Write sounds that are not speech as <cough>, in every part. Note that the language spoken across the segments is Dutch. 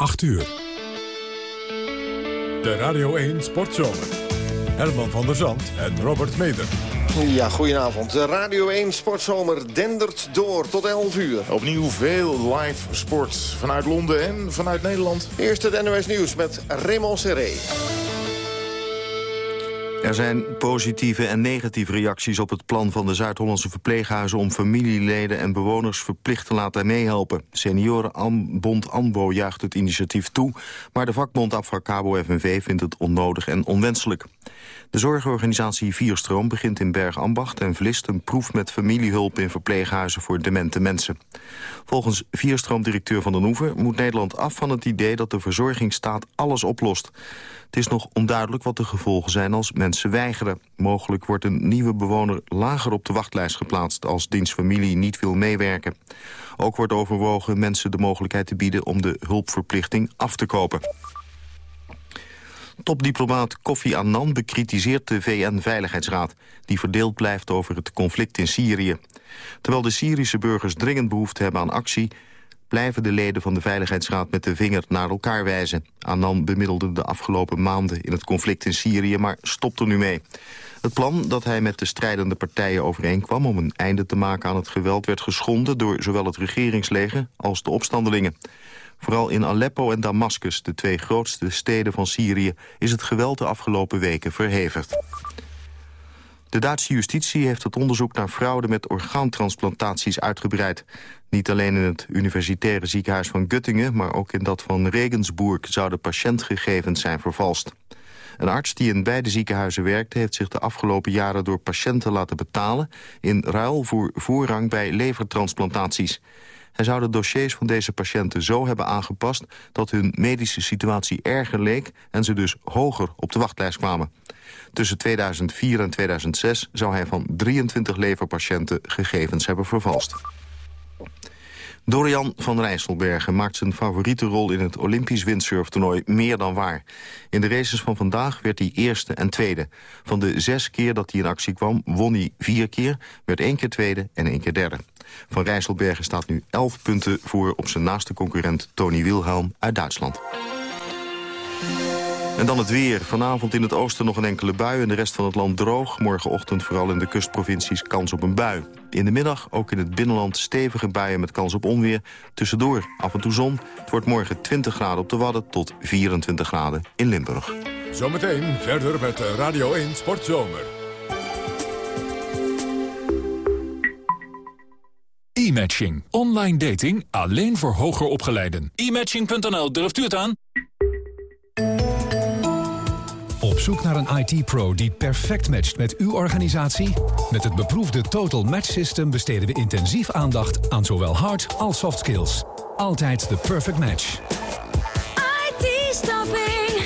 8 uur. De Radio 1 Sportzomer. Herman van der Zand en Robert Meder. Ja, goedenavond. De Radio 1 Sportzomer dendert door tot 11 uur. Opnieuw veel live sport vanuit Londen en vanuit Nederland. Eerst het NOS Nieuws met Raymond Serré. Er zijn positieve en negatieve reacties op het plan van de Zuid-Hollandse verpleeghuizen om familieleden en bewoners verplicht te laten meehelpen. Seniorenbond ANBO juicht het initiatief toe, maar de vakbond Afracabo FNV vindt het onnodig en onwenselijk. De zorgorganisatie Vierstroom begint in Bergambacht en Vlist een proef met familiehulp in verpleeghuizen voor demente mensen. Volgens Vierstroom-directeur Van den Hoeven moet Nederland af van het idee dat de verzorgingsstaat alles oplost. Het is nog onduidelijk wat de gevolgen zijn als mensen weigeren. Mogelijk wordt een nieuwe bewoner lager op de wachtlijst geplaatst... als dienstfamilie niet wil meewerken. Ook wordt overwogen mensen de mogelijkheid te bieden... om de hulpverplichting af te kopen. Topdiplomaat Kofi Annan bekritiseert de VN-veiligheidsraad... die verdeeld blijft over het conflict in Syrië. Terwijl de Syrische burgers dringend behoefte hebben aan actie blijven de leden van de Veiligheidsraad met de vinger naar elkaar wijzen. Annan bemiddelde de afgelopen maanden in het conflict in Syrië, maar stopt er nu mee. Het plan dat hij met de strijdende partijen overeenkwam om een einde te maken aan het geweld werd geschonden door zowel het regeringsleger als de opstandelingen. Vooral in Aleppo en Damascus, de twee grootste steden van Syrië, is het geweld de afgelopen weken verhevigd. De Duitse justitie heeft het onderzoek naar fraude met orgaantransplantaties uitgebreid. Niet alleen in het universitaire ziekenhuis van Göttingen... maar ook in dat van Regensburg zouden patiëntgegevens zijn vervalst. Een arts die in beide ziekenhuizen werkte... heeft zich de afgelopen jaren door patiënten laten betalen... in ruil voor voorrang bij levertransplantaties. Hij zou de dossiers van deze patiënten zo hebben aangepast... dat hun medische situatie erger leek en ze dus hoger op de wachtlijst kwamen. Tussen 2004 en 2006 zou hij van 23 leverpatiënten gegevens hebben vervalst. Dorian van Rijsselbergen maakt zijn favoriete rol in het Olympisch windsurftoernooi meer dan waar. In de races van vandaag werd hij eerste en tweede. Van de zes keer dat hij in actie kwam, won hij vier keer, werd één keer tweede en één keer derde. Van Rijsselbergen staat nu elf punten voor op zijn naaste concurrent Tony Wilhelm uit Duitsland. En dan het weer. Vanavond in het oosten nog een enkele bui... en de rest van het land droog. Morgenochtend vooral in de kustprovincies kans op een bui. In de middag ook in het binnenland stevige buien met kans op onweer. Tussendoor af en toe zon. Het wordt morgen 20 graden op de Wadden tot 24 graden in Limburg. Zometeen verder met Radio 1 Sportzomer. E-matching. Online dating alleen voor hoger opgeleiden. E-matching.nl, durft u het aan? Op zoek naar een IT-pro die perfect matcht met uw organisatie? Met het beproefde Total Match System besteden we intensief aandacht aan zowel hard als soft skills. Altijd de perfect match. IT-staffing.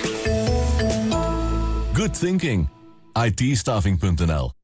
Good thinking. it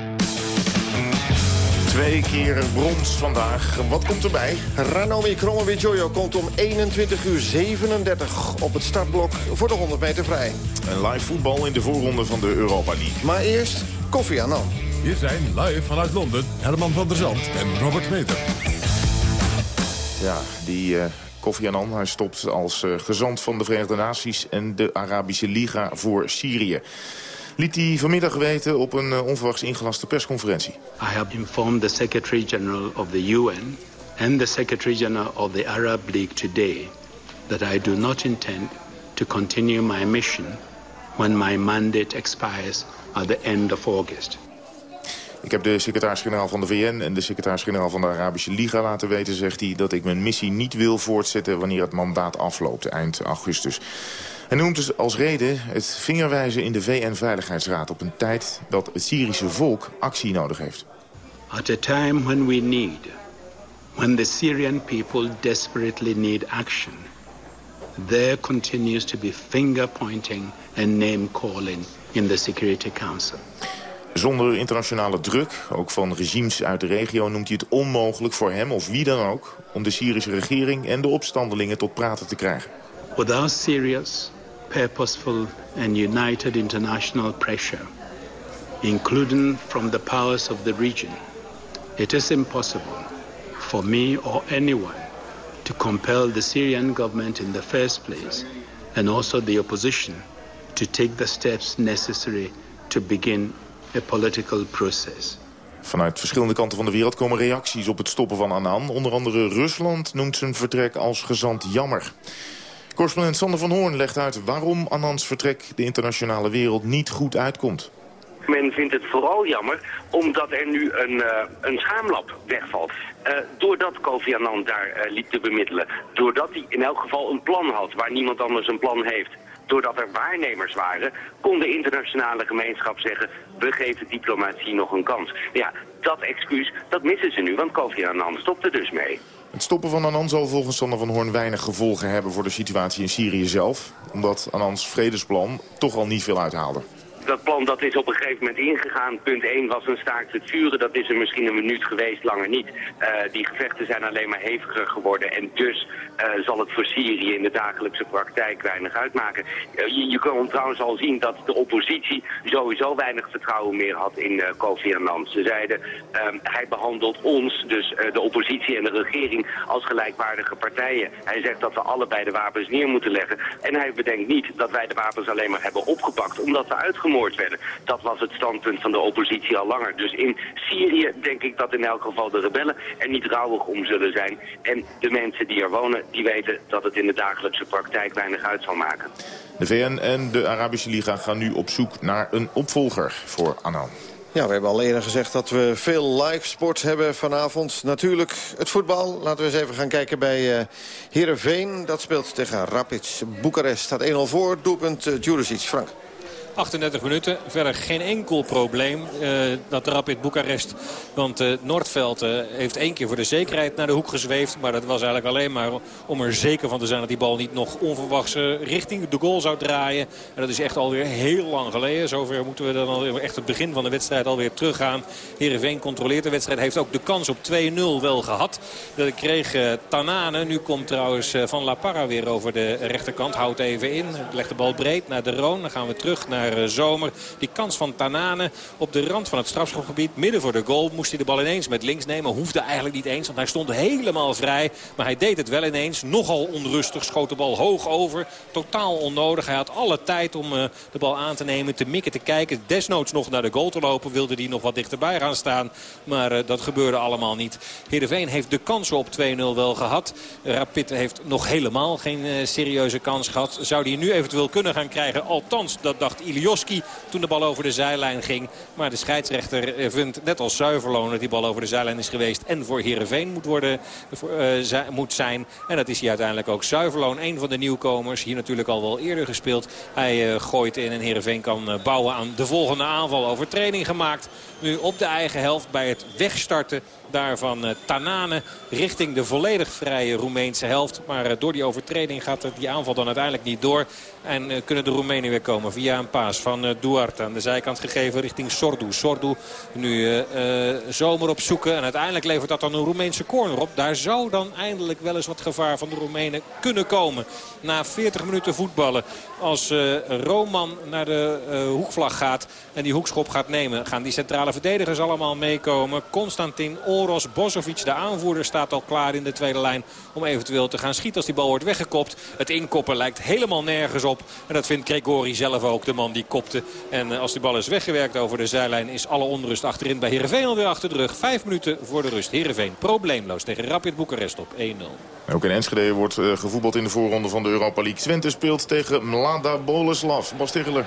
Twee keer brons vandaag. Wat komt erbij? Ranomi Kromowidjojo komt om 21 uur 37 op het startblok voor de 100 meter vrij. En live voetbal in de voorronde van de Europa League. Maar eerst Koffie Annan. Hier zijn live vanuit Londen Herman van der Zand en Robert Meter. Ja, die uh, Kofi Annan hij stopt als uh, gezant van de Verenigde Naties... en de Arabische Liga voor Syrië liet hij vanmiddag weten op een uh, onverwachts ingelaste persconferentie. I have informed the Secretary General of the UN and the Secretary General of the Arab League today that I do not intend to continue my mission when my mandate expires at the end of August. Ik heb de secretaris-generaal van de VN en de secretaris-generaal van de Arabische Liga laten weten, zegt hij, dat ik mijn missie niet wil voortzetten wanneer het mandaat afloopt, eind augustus. Hij noemt dus als reden het vingerwijzen in de VN-veiligheidsraad... op een tijd dat het Syrische volk actie nodig heeft. At a time when we need, when the Syrian people desperately need action... there continues to be finger-pointing and name-calling in the Security Council. Zonder internationale druk, ook van regimes uit de regio... noemt hij het onmogelijk voor hem of wie dan ook... om de Syrische regering en de opstandelingen tot praten te krijgen. Without serious, purposeful and united international pressure... including from the powers of the region... it is impossible for me or anyone to compel the Syrian government in the first place... and also the opposition to take the steps necessary to begin a political process. Vanuit verschillende kanten van de wereld komen reacties op het stoppen van Annan. Onder andere Rusland noemt zijn vertrek als gezant jammer. Correspondent Sander van Hoorn legt uit waarom Annans vertrek de internationale wereld niet goed uitkomt. Men vindt het vooral jammer omdat er nu een, uh, een schaamlab wegvalt. Uh, doordat Kofi Annan daar uh, liep te bemiddelen. Doordat hij in elk geval een plan had waar niemand anders een plan heeft doordat er waarnemers waren, kon de internationale gemeenschap zeggen... we geven diplomatie nog een kans. Ja, dat excuus, dat missen ze nu, want Kofi Annan stopt er dus mee. Het stoppen van Annan zal volgens Sander van Hoorn weinig gevolgen hebben voor de situatie in Syrië zelf. Omdat Annans vredesplan toch al niet veel uithaalde dat plan dat is op een gegeven moment ingegaan. Punt 1 was een staakt het vuren. Dat is er misschien een minuut geweest, langer niet. Uh, die gevechten zijn alleen maar heviger geworden. En dus uh, zal het voor Syrië in de dagelijkse praktijk weinig uitmaken. Uh, je, je kon trouwens al zien dat de oppositie sowieso weinig vertrouwen meer had in Kofi Annan. Ze zeiden, hij behandelt ons, dus de oppositie en de regering, als gelijkwaardige partijen. Hij zegt dat we allebei de wapens neer moeten leggen. En hij bedenkt niet dat wij de wapens alleen maar hebben opgepakt, omdat we uitgemoeid werden. Dat was het standpunt van de oppositie al langer. Dus in Syrië denk ik dat in elk geval de rebellen er niet rouwig om zullen zijn. En de mensen die er wonen, die weten dat het in de dagelijkse praktijk weinig uit zal maken. De VN en de Arabische Liga gaan nu op zoek naar een opvolger voor Annan. Ja, we hebben al eerder gezegd dat we veel live sport hebben vanavond. Natuurlijk het voetbal. Laten we eens even gaan kijken bij uh, Heerenveen. Dat speelt tegen Rapid Boekarest. Staat 1-0 voor. Doelpunt uh, Juricic. Frank. 38 minuten. Verder geen enkel probleem. Uh, dat Rapid Boekarest. Want uh, Noordveld uh, heeft één keer voor de zekerheid naar de hoek gezweefd. Maar dat was eigenlijk alleen maar om er zeker van te zijn dat die bal niet nog onverwachts richting de goal zou draaien. En dat is echt alweer heel lang geleden. Zover moeten we dan al echt het begin van de wedstrijd alweer teruggaan. Heerenveen controleert de wedstrijd. Heeft ook de kans op 2-0 wel gehad. Dat kreeg Tanane. Nu komt trouwens Van La Parra weer over de rechterkant. Houdt even in. Legt de bal breed naar de Roon. Dan gaan we terug naar naar Zomer. Die kans van Tanane op de rand van het strafschopgebied. Midden voor de goal moest hij de bal ineens met links nemen. Hoefde eigenlijk niet eens, want hij stond helemaal vrij. Maar hij deed het wel ineens. Nogal onrustig. Schoot de bal hoog over. Totaal onnodig. Hij had alle tijd om uh, de bal aan te nemen. Te mikken, te kijken. Desnoods nog naar de goal te lopen. Wilde hij nog wat dichterbij gaan staan. Maar uh, dat gebeurde allemaal niet. Heerenveen heeft de kansen op 2-0 wel gehad. Rapid heeft nog helemaal geen serieuze kans gehad. Zou die nu eventueel kunnen gaan krijgen? Althans, dat dacht Ilioski toen de bal over de zijlijn ging. Maar de scheidsrechter eh, vindt net als Zuiverloon dat die bal over de zijlijn is geweest. En voor Heerenveen moet, worden, uh, moet zijn. En dat is hij uiteindelijk ook. Zuiverloon, een van de nieuwkomers. Hier natuurlijk al wel eerder gespeeld. Hij gooit in en Heerenveen kan bouwen aan de volgende aanval. Overtreding gemaakt. Nu op de eigen helft bij het wegstarten daarvan uh, Tanane richting de volledig vrije Roemeense helft. Maar door die overtreding gaat die aanval dan uiteindelijk niet door. En uh, kunnen de Roemenen weer komen via een paas van Duarte aan de zijkant gegeven richting Sordu. Sordu nu zomer op zoeken. En uiteindelijk levert dat dan een Roemeense corner op. Daar zou dan eindelijk wel eens wat gevaar van de Roemenen kunnen komen. Na 40 minuten voetballen. Als Roman naar de hoekvlag gaat en die hoekschop gaat nemen. Gaan die centrale verdedigers allemaal meekomen. Constantin Oros Bozovic, de aanvoerder, staat al klaar in de tweede lijn. Om eventueel te gaan schieten als die bal wordt weggekopt. Het inkoppen lijkt helemaal nergens op. En dat vindt Gregori zelf ook, de man die kopte. En als die bal is weggewerkt over de zijlijn is alle onrust achterin bij Heerenveen alweer achter de rug. Vijf minuten voor de rust. Heerenveen probleemloos tegen Rapid Boekarest op 1-0. Ook in Enschede wordt uh, gevoetbald in de voorronde van de Europa League. Twente speelt tegen Mlada Boleslav. Bas Tegeler.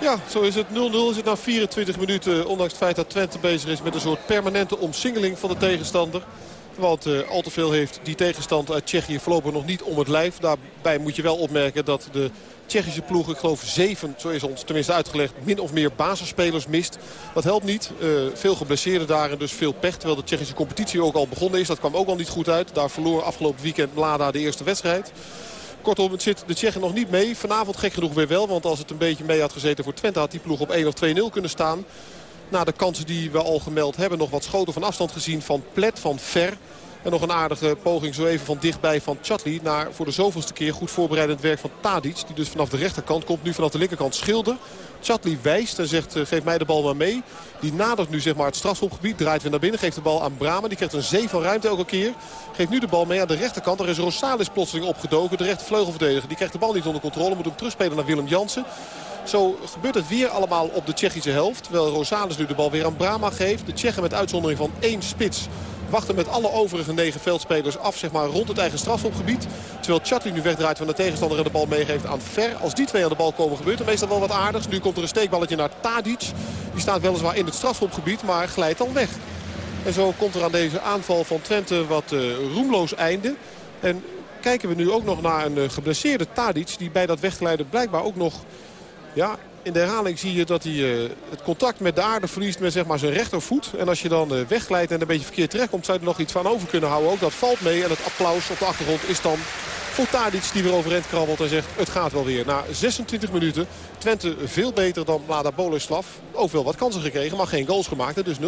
Ja, zo is het. 0-0 is het na 24 minuten. Ondanks het feit dat Twente bezig is met een soort permanente omsingeling van de tegenstander. Want uh, al te veel heeft die tegenstand uit Tsjechië voorlopig nog niet om het lijf. Daarbij moet je wel opmerken dat de Tsjechische ploeg, ik geloof zeven, zo is ons tenminste uitgelegd, min of meer basisspelers mist. Dat helpt niet. Uh, veel geblesseerden daar en dus veel pech. Terwijl de Tsjechische competitie ook al begonnen is. Dat kwam ook al niet goed uit. Daar verloor afgelopen weekend Mlada de eerste wedstrijd. Kortom, het zit de Tsjechen nog niet mee. Vanavond gek genoeg weer wel. Want als het een beetje mee had gezeten voor Twente... had die ploeg op 1 of 2-0 kunnen staan. Na de kansen die we al gemeld hebben. Nog wat schoten van afstand gezien van Plet, van Ver. En nog een aardige poging zo even van dichtbij van Chatli. Naar voor de zoveelste keer goed voorbereidend werk van Tadic. Die dus vanaf de rechterkant komt. Nu vanaf de linkerkant Schilder. Chatli wijst en zegt eh, geef mij de bal maar mee. Die nadert nu zeg maar, het strafschopgebied. Draait weer naar binnen. Geeft de bal aan Brama. Die krijgt een zee van ruimte elke keer. Geeft nu de bal mee aan de rechterkant. Daar is Rosales plotseling opgedoken. De rechtervleugelverdediger. Die krijgt de bal niet onder controle. Moet hem terugspelen naar Willem Jansen. Zo gebeurt het weer allemaal op de Tsjechische helft. Terwijl Rosales nu de bal weer aan Brama geeft. De Tsjechen met uitzondering van één spits wachten met alle overige negen veldspelers af zeg maar, rond het eigen strafschopgebied. Terwijl Chatli nu wegdraait van de tegenstander en de bal meegeeft aan Ver. Als die twee aan de bal komen gebeurt er meestal wel wat aardigs. Nu komt er een steekballetje naar Tadic. Die staat weliswaar in het strafschopgebied, maar glijdt dan weg. En zo komt er aan deze aanval van Twente wat uh, roemloos einde. En kijken we nu ook nog naar een uh, geblesseerde Tadic. Die bij dat wegglijden blijkbaar ook nog ja, in de herhaling zie je dat hij uh, het contact met de aarde verliest met zeg maar, zijn rechtervoet. En als je dan uh, wegglijdt en een beetje verkeerd terechtkomt... zou je er nog iets van over kunnen houden. Ook dat valt mee. En het applaus op de achtergrond is dan voor Tadic die weer overeind krabbelt en zegt het gaat wel weer. Na 26 minuten Twente veel beter dan Mlada Boleslav. Ook wel wat kansen gekregen, maar geen goals gemaakt. Dus 0-0.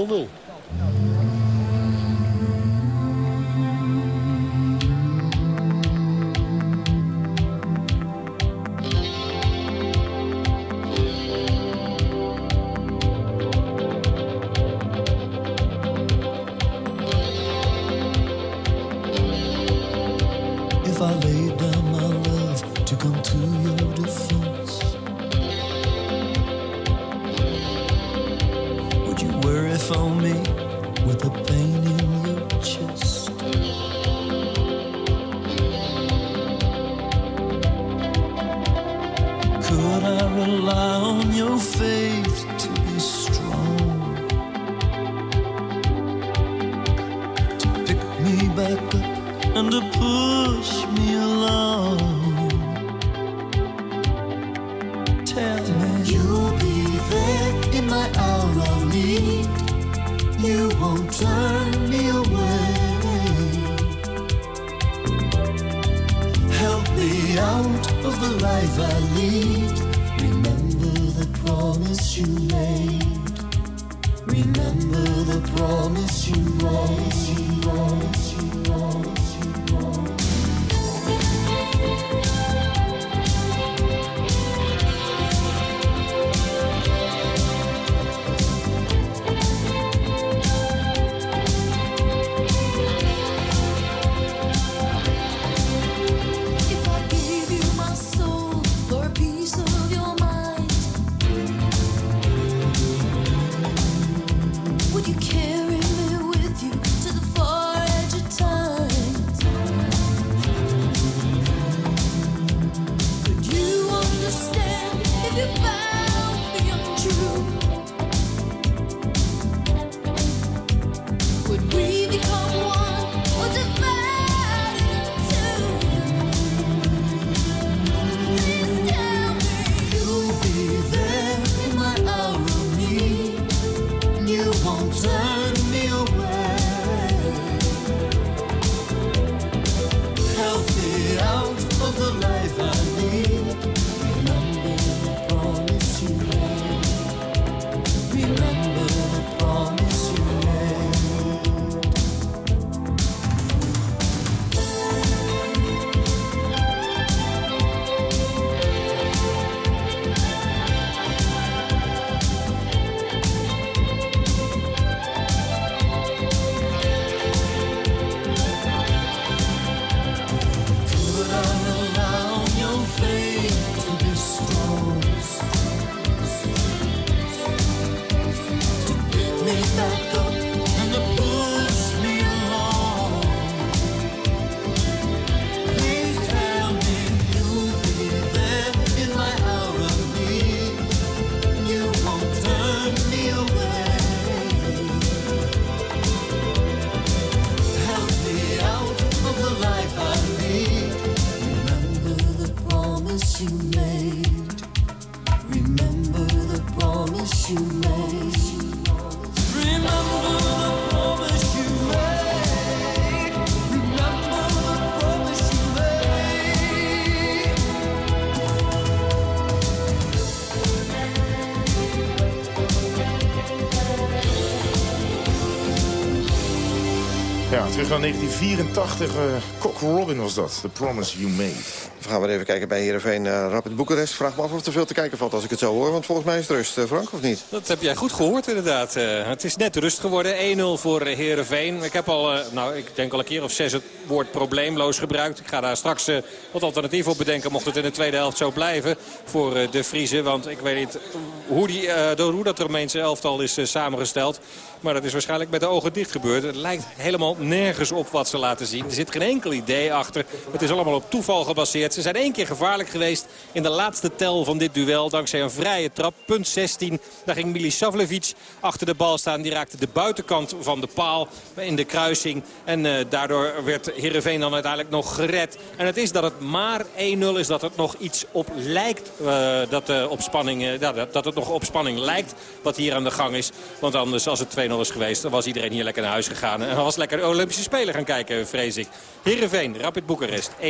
Terug naar 1984. Uh, Cock Robin was dat. The Promise You Made. We gaan weer even kijken bij Heerenveen uh, Rapid Boekarest. Vraag me af of er veel te kijken valt als ik het zo hoor. Want volgens mij is het rust, uh, Frank, of niet? Dat heb jij goed gehoord inderdaad. Uh, het is net rust geworden. 1-0 voor Heerenveen. Ik heb al, nou, ik denk al een keer of zes het woord probleemloos gebruikt. Ik ga daar straks wat alternatief op bedenken. Mocht het in de tweede helft zo blijven voor de Friese. Want ik weet niet hoe, die, hoe dat Romeinse elftal is samengesteld. Maar dat is waarschijnlijk met de ogen dicht gebeurd. Het lijkt helemaal nergens op wat ze laten zien. Er zit geen enkel idee achter. Het is allemaal op toeval gebaseerd. Ze zijn één keer gevaarlijk geweest in de laatste tel van dit duel. Dankzij een vrije trap. Punt 16. Daar ging Milisavljevic achter de bal staan. Die raakte de buitenkant van de paal in de kruising. En uh, daardoor werd Heerenveen dan uiteindelijk nog gered. En het is dat het maar 1-0 is. Dat het nog iets op lijkt. Uh, dat, uh, op spanning, dat, dat het nog op spanning lijkt wat hier aan de gang is. Want anders als het 2-0 is geweest. Dan was iedereen hier lekker naar huis gegaan. En was lekker de Olympische Spelen gaan kijken, vrees ik. Heerenveen, Rapid Boekarest, 1-0.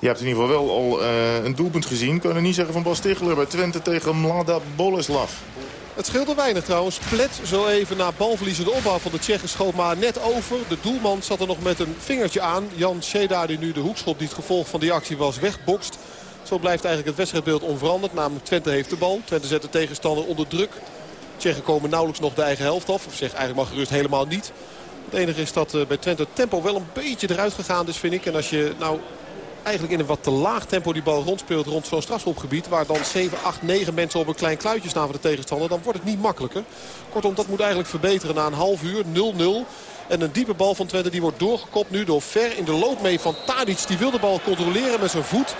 Je hebt in ieder geval wel al uh, een doelpunt gezien. Kunnen niet zeggen van Bas Tichler bij Twente tegen Mlada Boleslav. Het scheelde weinig trouwens. Plet zo even na balverlies de opbouw van de Tsjechen schoot maar net over. De doelman zat er nog met een vingertje aan. Jan Seda die nu de hoekschop die het gevolg van die actie was wegbokst. Zo blijft eigenlijk het wedstrijdbeeld onveranderd. Namelijk Twente heeft de bal. Twente zet de tegenstander onder druk. Tsjechen komen nauwelijks nog de eigen helft af. Of zeg eigenlijk maar gerust helemaal niet. Het enige is dat bij Twente het tempo wel een beetje eruit gegaan is vind ik. En als je nou eigenlijk in een wat te laag tempo die bal rondspeelt rond zo'n strafschopgebied... waar dan 7, 8, 9 mensen op een klein kluitje staan voor de tegenstander... dan wordt het niet makkelijker. Kortom, dat moet eigenlijk verbeteren na een half uur. 0-0. En een diepe bal van Twente die wordt doorgekopt nu door ver in de loop mee van Tadic. Die wil de bal controleren met zijn voet.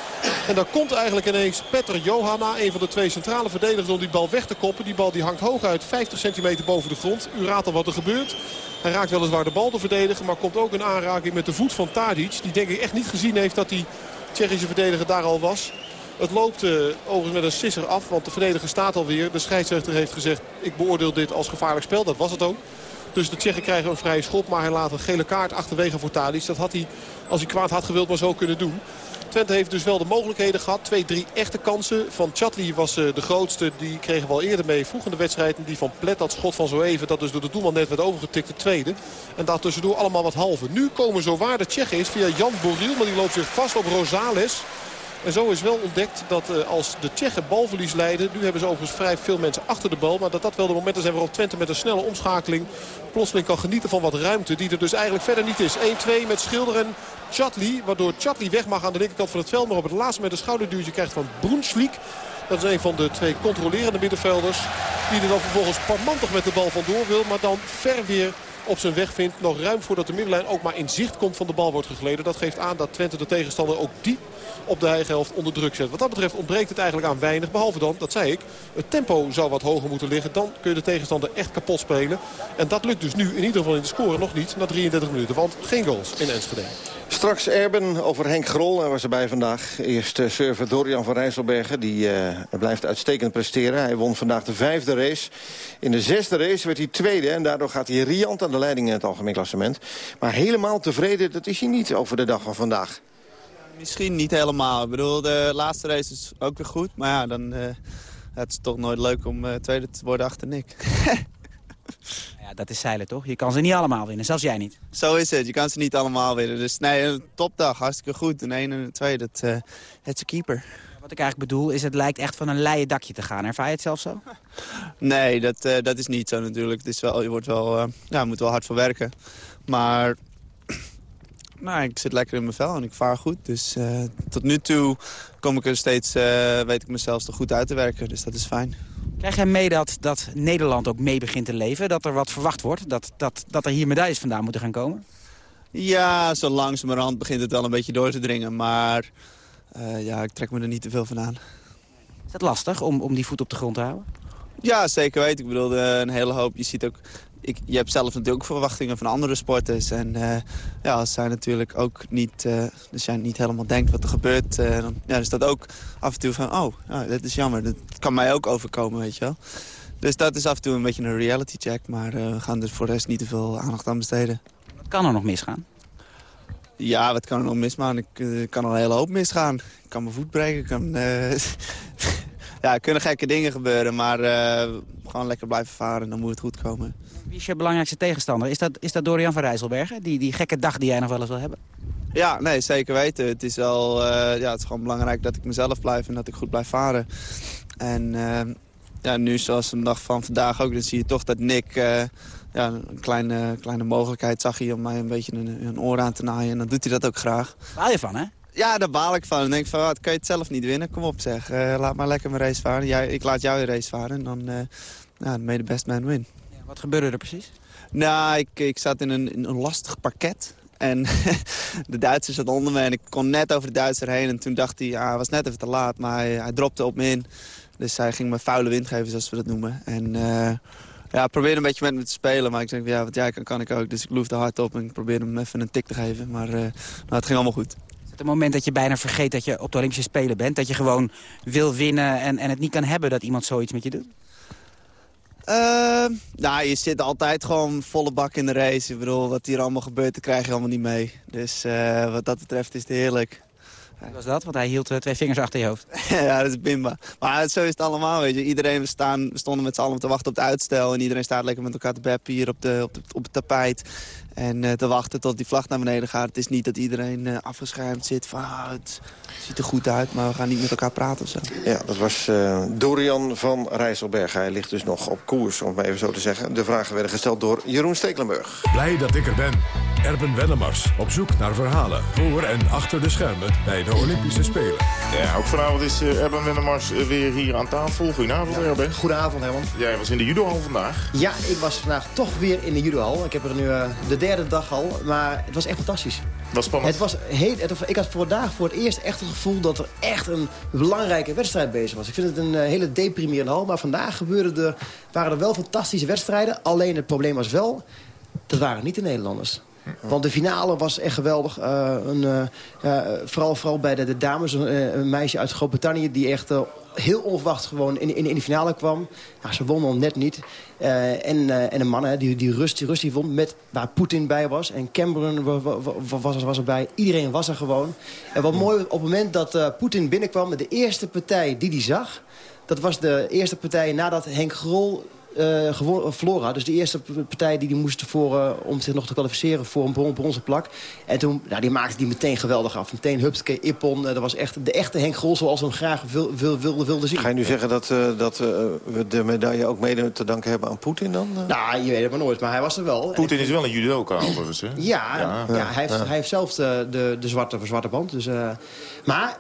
En dan komt eigenlijk ineens Petter Johanna, een van de twee centrale verdedigers, om die bal weg te koppen. Die bal die hangt hoog uit, 50 centimeter boven de grond. U raadt al wat er gebeurt. Hij raakt weliswaar de bal te verdedigen, maar komt ook in aanraking met de voet van Tadic. Die denk ik echt niet gezien heeft dat die Tsjechische verdediger daar al was. Het loopt uh, overigens met een sisser af, want de verdediger staat alweer. De scheidsrechter heeft gezegd, ik beoordeel dit als gevaarlijk spel. Dat was het ook. Dus de Tsjechen krijgen een vrije schop, maar hij laat een gele kaart achterwege voor Tadic. Dat had hij, als hij kwaad had gewild, maar zo kunnen doen. Twente heeft dus wel de mogelijkheden gehad. Twee, drie echte kansen. Van Chatli was uh, de grootste. Die kregen we al eerder mee vroeg in de wedstrijd. En die van Plet, dat schot van zo even. Dat dus door de doelman net werd overgetikt. De tweede. En daartussendoor allemaal wat halve. Nu komen zo waar de Tsjechen is via Jan Borriel. Maar die loopt zich vast op Rosales. En zo is wel ontdekt dat uh, als de Tsjechen balverlies leiden... nu hebben ze overigens vrij veel mensen achter de bal... maar dat dat wel de momenten zijn waarop Twente met een snelle omschakeling... plotseling kan genieten van wat ruimte die er dus eigenlijk verder niet is. 1-2 met Schilder en Chatli, waardoor Chatli weg mag aan de linkerkant van het veld... maar op het laatste met een schouderduwtje krijgt van Broensliek. Dat is een van de twee controlerende middenvelders... die er dan vervolgens parmantig met de bal vandoor wil... maar dan ver weer op zijn weg vindt. Nog ruim voordat de middenlijn ook maar in zicht komt van de bal wordt gegleden. Dat geeft aan dat Twente de tegenstander ook diep op de eigen helft onder druk zet. Wat dat betreft ontbreekt het eigenlijk aan weinig. Behalve dan, dat zei ik, het tempo zou wat hoger moeten liggen. Dan kun je de tegenstander echt kapot spelen. En dat lukt dus nu in ieder geval in de score nog niet na 33 minuten. Want geen goals in Enschede. Straks Erben over Henk Grol. Hij was erbij vandaag. Eerst uh, surfer Dorian van Rijsselbergen. Die uh, blijft uitstekend presteren. Hij won vandaag de vijfde race. In de zesde race werd hij tweede. En daardoor gaat hij riant aan de leiding in het algemeen klassement. Maar helemaal tevreden, dat is hij niet over de dag van vandaag. Misschien niet helemaal. Ik bedoel, de laatste race is ook weer goed. Maar ja, dan uh, het is toch nooit leuk om uh, tweede te worden achter Nick. <laughs> ja, dat is zeilen toch? Je kan ze niet allemaal winnen, zelfs jij niet. Zo is het, je kan ze niet allemaal winnen. Dus nee, een topdag, hartstikke goed. Een 1 en een 2, dat uh, het is keeper. Wat ik eigenlijk bedoel is, het lijkt echt van een leien dakje te gaan. Ervaar je het zelf zo? <laughs> Nee, dat, uh, dat is niet zo natuurlijk. Het is wel, je wordt wel, uh, ja, moet wel hard voor werken. Maar <clears throat> nou, ik zit lekker in mijn vel en ik vaar goed. Dus uh, tot nu toe kom ik er steeds, weet ik mezelf er goed uit te werken. Dus dat is fijn. Krijg jij mee dat, dat Nederland ook mee begint te leven? Dat er wat verwacht wordt? Dat, dat, dat er hier medailles vandaan moeten gaan komen? Ja, zo langzamerhand begint het wel een beetje door te dringen. Maar uh, ja, ik trek me er niet te veel van aan. Is dat lastig om, om die voet op de grond te houden? Ja, zeker weten. Ik bedoel, een hele hoop. Je ziet ook ik, je hebt zelf natuurlijk ook verwachtingen van andere sporters. En uh, ja, als zij natuurlijk ook niet, uh, dus jij niet helemaal denkt wat er gebeurt... Uh, dan ja, is dat ook af en toe van, oh, nou, dat is jammer. Dat kan mij ook overkomen, weet je wel. Dus dat is af en toe een beetje een reality check. Maar uh, we gaan er voor de rest niet te veel aandacht aan besteden. Wat kan er nog misgaan? Ja, wat kan er nog misgaan? Ik uh, kan er een hele hoop misgaan. Ik kan mijn voet breken. Kan, uh, <laughs> ja, er kunnen gekke dingen gebeuren. Maar gewoon lekker blijven varen. Dan moet het goed komen. Wie is je belangrijkste tegenstander? Is dat, is dat Dorian van Rijsselbergen? Die, die gekke dag die jij nog wel eens wil hebben? Ja, nee, zeker weten. Het is, wel, ja, het is gewoon belangrijk dat ik mezelf blijf en dat ik goed blijf varen. En ja, nu zoals de dag van vandaag ook, dan zie je toch dat Nick... Ja, een kleine, kleine mogelijkheid zag hij om mij een beetje een, een oor aan te naaien. En dan doet hij dat ook graag. Baal je van, hè? Ja, daar baal ik van. Dan denk ik van, wat, kan je het zelf niet winnen? Kom op zeg, uh, laat maar lekker mijn race varen. Jij, ik laat jou je race varen en dan uh, ja, the best man win. Ja, wat gebeurde er precies? Nou, ik, ik zat in een, in een lastig parket. En <laughs> de Duitser zat onder me en ik kon net over de Duitser heen. En toen dacht hij, ja, hij was net even te laat, maar hij, hij dropte op me in. Dus hij ging me vuile wind geven, zoals we dat noemen. En uh, ja, probeerde een beetje met me te spelen. Maar ik denk, ja, wat jij kan, kan ik ook. Dus ik loefde hard op en ik probeerde hem even een tik te geven. Maar uh, nou, het ging allemaal goed. Is het moment dat je bijna vergeet dat je op de Olympische Spelen bent? Dat je gewoon wil winnen en, en het niet kan hebben dat iemand zoiets met je doet? Uh, nou, je zit altijd gewoon volle bak in de race. Ik bedoel, wat hier allemaal gebeurt, dat krijg je allemaal niet mee. Dus uh, wat dat betreft is het heerlijk. Wat was dat? Want hij hield twee vingers achter je hoofd. <laughs> ja, dat is bimba. Maar zo is het allemaal, weet je. Iedereen, we, staan, we stonden met z'n allen te wachten op het uitstel. En iedereen staat lekker met elkaar te beppen hier op, de, op, de, op het tapijt. En uh, te wachten tot die vlag naar beneden gaat. Het is niet dat iedereen uh, afgeschermd zit van... Ah, het ziet er goed uit, maar we gaan niet met elkaar praten of zo. Ja, dat was uh, Dorian van Rijsselberg. Hij ligt dus nog op koers, om het maar even zo te zeggen. De vragen werden gesteld door Jeroen Stekelenburg. Blij dat ik er ben. Erben Wennemars op zoek naar verhalen voor en achter de schermen bij de Olympische Spelen. Ja, ook vanavond is uh, Erben Wennemars weer hier aan tafel. Goedenavond, ja. Erben. Goedenavond, Herman. Jij was in de judohal vandaag. Ja, ik was vandaag toch weer in de judohal. Ik heb er nu uh, de derde dag al, maar het was echt fantastisch. Was spannend? Het was heel, het, ik had vandaag voor het eerst echt het gevoel dat er echt een belangrijke wedstrijd bezig was. Ik vind het een uh, hele deprimerende hal, maar vandaag gebeurde er, waren er wel fantastische wedstrijden. Alleen het probleem was wel, dat waren niet de Nederlanders. Want de finale was echt geweldig. Uh, een, uh, vooral, vooral bij de, de dames. een meisje uit Groot-Brittannië die echt heel onverwacht gewoon in, in, in de finale kwam. Nou, ze won al net niet. en, en een man, hè, die, die, Rust, die Rust die won, met, waar Poetin bij was. En Cameron was, was, was erbij. Iedereen was er gewoon. En wat mooi, op het moment dat Poetin binnenkwam... de eerste partij die hij zag... dat was de eerste partij nadat Henk Grol uh, verloren Dus de eerste partij die die moest voor, om zich nog te kwalificeren voor een bronzen plak. En toen, nou, die maakte die meteen geweldig af. Meteen Hupske, Ippon. Uh, dat was echt de echte Henk Grol zoals we hem graag wil, wil, wilde, wilde zien. Ga je nu zeggen dat, uh, dat we de medaille ook mede te danken hebben aan Poetin dan? Nou, je weet het maar nooit. Maar hij was er wel. Poetin is wel een judoka overigens, hè? Ja, ja, ja, hij, heeft, hij heeft zelf de, de, de zwarte, zwarte band. Dus, maar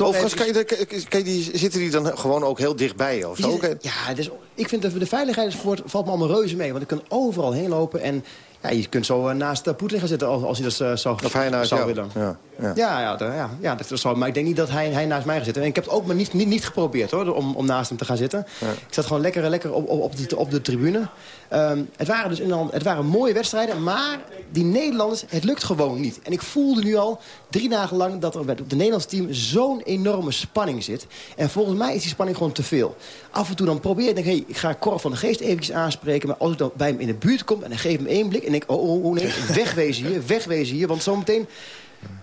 Overigens, kan je, kan je die, zitten die dan gewoon ook heel dichtbij? Of zo? Ja, dus, ik vind dat de veiligheidssport valt me allemaal reuze mee. Want ik kan overal heen lopen en ja, je kunt zo eh, naast uh, Poetin gaan zitten als, hij dat uh, zou, of hij naast zou jou. willen. Ja, ja. ja, ja, ja, ja dat zou, maar ik denk niet dat hij, hij naast mij gaat zitten. En ik heb het ook maar niet, niet, niet geprobeerd hoor, om, om naast hem te gaan zitten. Ik zat gewoon lekker, lekker op, op, op, de, op de tribune. Um, het waren dus in, het waren mooie wedstrijden, maar die Nederlanders, het lukt gewoon niet. En ik voelde nu al drie dagen lang dat er op het Nederlands team zo'n enorme spanning zit. En volgens mij is die spanning gewoon te veel. Af en toe dan probeer ik, denk, hey, ik ga Cor van de Geest eventjes aanspreken. Maar als ik dan bij hem in de buurt kom en dan geef hem één blik... en denk oh, oh, oh nee, <laughs> wegwezen hier, wegwezen hier. Want zometeen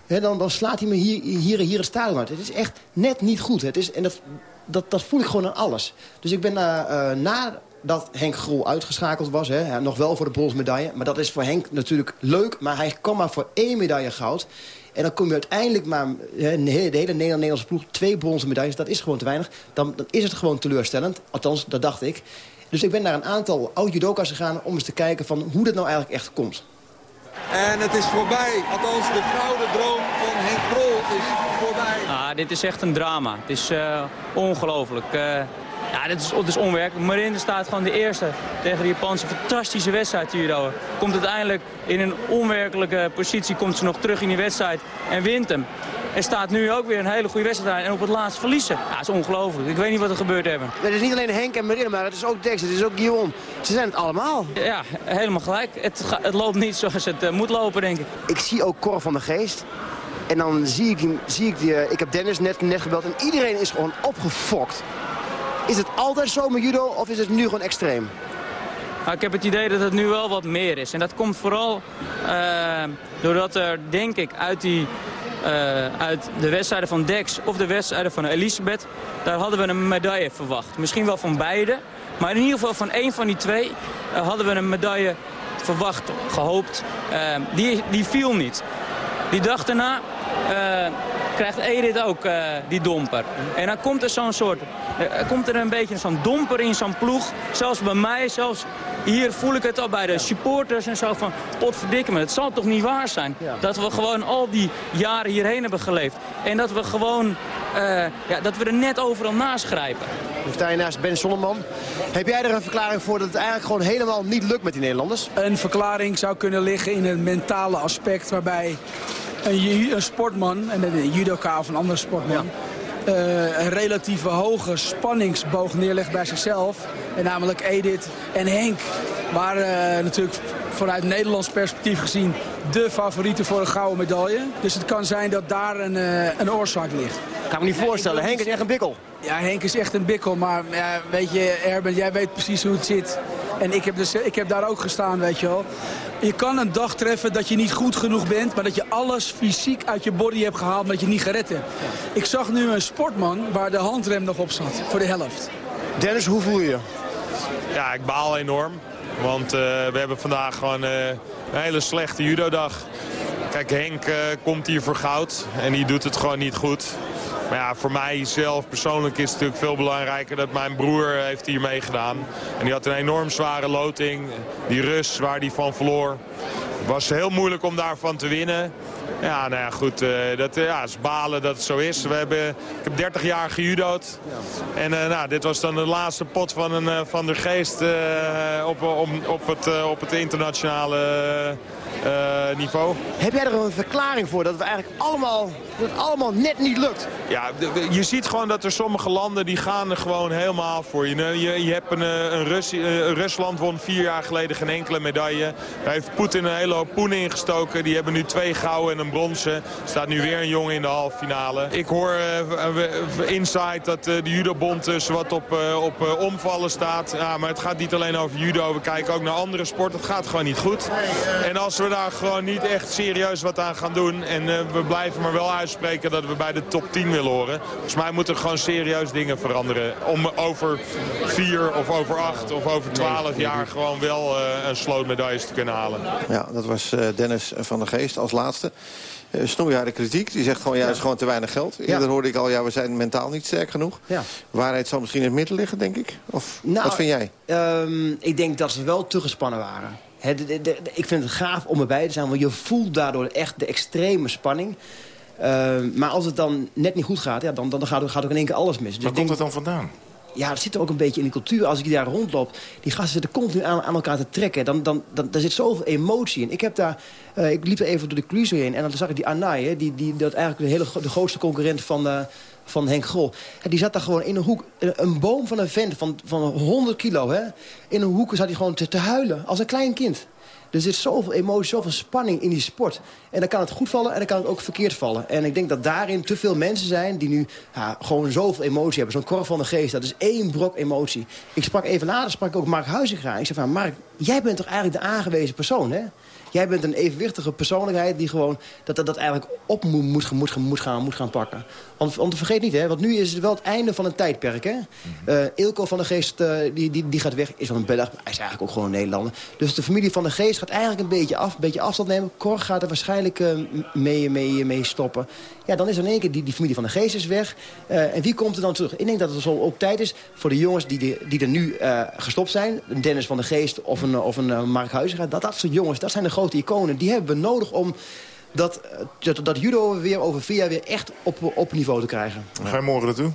dan, dan slaat hij me hier, hier, hier het stadion uit. Het is echt net niet goed. Het is, en dat, dat, dat voel ik gewoon aan alles. Dus ik ben uh, na dat Henk Grol uitgeschakeld was. Hè, nog wel voor de bronzemedaille. Maar dat is voor Henk natuurlijk leuk. Maar hij kwam maar voor één medaille goud. En dan kom je uiteindelijk maar de hele Nederlandse ploeg... twee bronzen medailles, dat is gewoon te weinig. Dan, dan is het gewoon teleurstellend. Althans, dat dacht ik. Dus ik ben naar een aantal oud-judoka's gegaan... om eens te kijken van hoe dat nou eigenlijk echt komt. En het is voorbij. Althans, de gouden droom van Henk Grol is voorbij. Ah, dit is echt een drama. Het is uh, ongelooflijk. Uh, ja, dit is, is onwerkelijk. Marinde staat gewoon de eerste tegen de Japanse fantastische wedstrijd judo. Komt uiteindelijk in een onwerkelijke positie, komt ze nog terug in die wedstrijd en wint hem. Er staat nu ook weer een hele goede wedstrijd en op het laatst verliezen. Ja, dat is ongelooflijk. Ik weet niet wat er gebeurd hebben. Het is niet alleen Henk en Marine, maar het is ook Dex, het is ook Guillaume. Ze zijn het allemaal. Ja, helemaal gelijk. Het, het loopt niet zoals het uh, moet lopen, denk ik. Ik zie ook Cor van de Geest. En dan zie ik, zie ik die, ik heb Dennis net, net gebeld en iedereen is gewoon opgefokt. Is het altijd zo met judo of is het nu gewoon extreem? Nou, ik heb het idee dat het nu wel wat meer is. En dat komt vooral uh, doordat er, denk ik, uit, die, uh, uit de wedstrijden van Dex of de wedstrijden van Elisabeth... daar hadden we een medaille verwacht. Misschien wel van beide. Maar in ieder geval van één van die twee uh, hadden we een medaille verwacht, gehoopt. die, die viel niet. Die dag daarna krijgt Edith ook uh, die domper. En dan komt er zo'n soort, uh, komt er een beetje zo'n domper in zo'n ploeg. Zelfs bij mij, zelfs hier voel ik het al bij de supporters en zo van... potverdikke me, het zal toch niet waar zijn dat we gewoon al die jaren hierheen hebben geleefd. En dat we gewoon, uh, ja, dat we er net overal naast grijpen. Naast Ben Sonneman. Heb jij er een verklaring voor dat het eigenlijk gewoon helemaal niet lukt met die Nederlanders? Een verklaring zou kunnen liggen in het mentale aspect waarbij een, een sportman, en een judoka of een andere sportman... Uh, een relatieve hoge spanningsboog neerlegt bij zichzelf. En namelijk Edith en Henk waren uh, natuurlijk vanuit Nederlands perspectief gezien de favorieten voor een gouden medaille. Dus het kan zijn dat daar een, uh, een oorzaak ligt. Ik kan me niet voorstellen. Henk is echt een bikkel. Ja, Henk is echt een bikkel. Maar ja, weet je, Erben, jij weet precies hoe het zit. En ik heb, dus, ik heb daar ook gestaan, weet je wel. Je kan een dag treffen dat je niet goed genoeg bent... maar dat je alles fysiek uit je body hebt gehaald... maar dat je niet gered hebt. Ik zag nu een sportman waar de handrem nog op zat. Voor de helft. Dennis, hoe voel je je? Ja, ik baal enorm. Want uh, we hebben vandaag gewoon uh, een hele slechte judodag. Kijk, Henk uh, komt hier voor goud. En die doet het gewoon niet goed. Ja, voor mij zelf persoonlijk is het natuurlijk veel belangrijker dat mijn broer heeft hier meegedaan. En die had een enorm zware loting. Die Rus waar die van verloor. Het was heel moeilijk om daarvan te winnen. Ja, nou ja, goed. Uh, dat uh, ja, is balen dat het zo is. We hebben, ik heb 30 jaar gejudood. En uh, nou, dit was dan de laatste pot van, een, van de geest op, op, op, het, op het internationale niveau. Heb jij er een verklaring voor dat het eigenlijk allemaal, dat het allemaal net niet lukt? Ja, je ziet gewoon dat er sommige landen die gaan er gewoon helemaal voor. Je, je, je hebt een, een Rus, Rusland won vier jaar geleden geen enkele medaille. Daar heeft Poetin een hele hoop poen ingestoken. Die hebben nu twee gouden en een bronzen. Er staat nu weer een jongen in de halve finale. Ik hoor uh, inside dat uh, de judobond dus wat op, uh, op omvallen staat. Ja, maar het gaat niet alleen over judo. We kijken ook naar andere sporten. Het gaat gewoon niet goed. En als we daar gewoon niet echt serieus wat aan gaan doen... en we blijven maar wel uitspreken dat we bij de top 10 willen horen... volgens mij moeten er gewoon serieus dingen veranderen. Om over vier of over acht of over twaalf jaar gewoon wel een slootmedailles te kunnen halen. Ja, dat was Dennis van der Geest als laatste. Uh, snoeiharde kritiek. Die zegt gewoon, ja, het is gewoon te weinig geld. Eerder ja. hoorde ik al, ja, we zijn mentaal niet sterk genoeg. Ja. Waarheid zal misschien in het midden liggen, denk ik. Of nou, wat vind jij? Um, ik denk dat ze wel te gespannen waren. He, de, de, de, ik vind het gaaf om erbij te zijn, want je voelt daardoor echt de extreme spanning. Uh, maar als het dan net niet goed gaat, ja, dan, dan gaat, gaat ook in één keer alles mis. Dus Waar komt het dan vandaan? Ja, dat zit er ook een beetje in de cultuur. Als ik daar rondloop, die gasten zitten continu aan, elkaar te trekken. Dan, dan, dan, daar zit zoveel emotie in. Ik, heb daar, uh, ik liep er even door de cruise heen en dan zag ik die Anai, hè, die, die, dat eigenlijk de, hele, de grootste concurrent van, uh, van Henk Grol. Die zat daar gewoon in een hoek, een boom van een vent van, van 100 kilo. Hè. In een hoek zat hij gewoon te, te huilen, als een klein kind. Er zit zoveel emotie, zoveel spanning in die sport. En dan kan het goed vallen en dan kan het ook verkeerd vallen. En ik denk dat daarin te veel mensen zijn die nu ja, gewoon zoveel emotie hebben. Zo'n korf van de geest, dat is één brok emotie. Ik sprak even later, sprak ik ook Mark Huizinga. Ik zei van, Mark, jij bent toch eigenlijk de aangewezen persoon, hè? Jij bent een evenwichtige persoonlijkheid die gewoon dat, dat, dat eigenlijk op moet, moet, moet, moet, gaan, moet gaan pakken. Want, want vergeet niet, hè, want nu is het wel het einde van een tijdperk. Hè? Uh, Ilko van de Geest uh, die, die, die gaat weg, is wel een Belg, hij is eigenlijk ook gewoon een Nederlander. Dus de familie van de Geest gaat eigenlijk een beetje, af, een beetje afstand nemen. Cor gaat er waarschijnlijk uh, mee, mee, mee stoppen. Ja, dan is er in één keer die, die familie van de Geest weg. en wie komt er dan terug? Ik denk dat het zo ook tijd is voor de jongens die, die, er nu gestopt zijn. Dennis van de Geest of een, of een Mark Huizinga. Dat, dat soort jongens, dat zijn de grote iconen. Die hebben we nodig om dat, dat, dat judo weer over vier jaar weer echt op, op niveau te krijgen. Ga je morgen naartoe?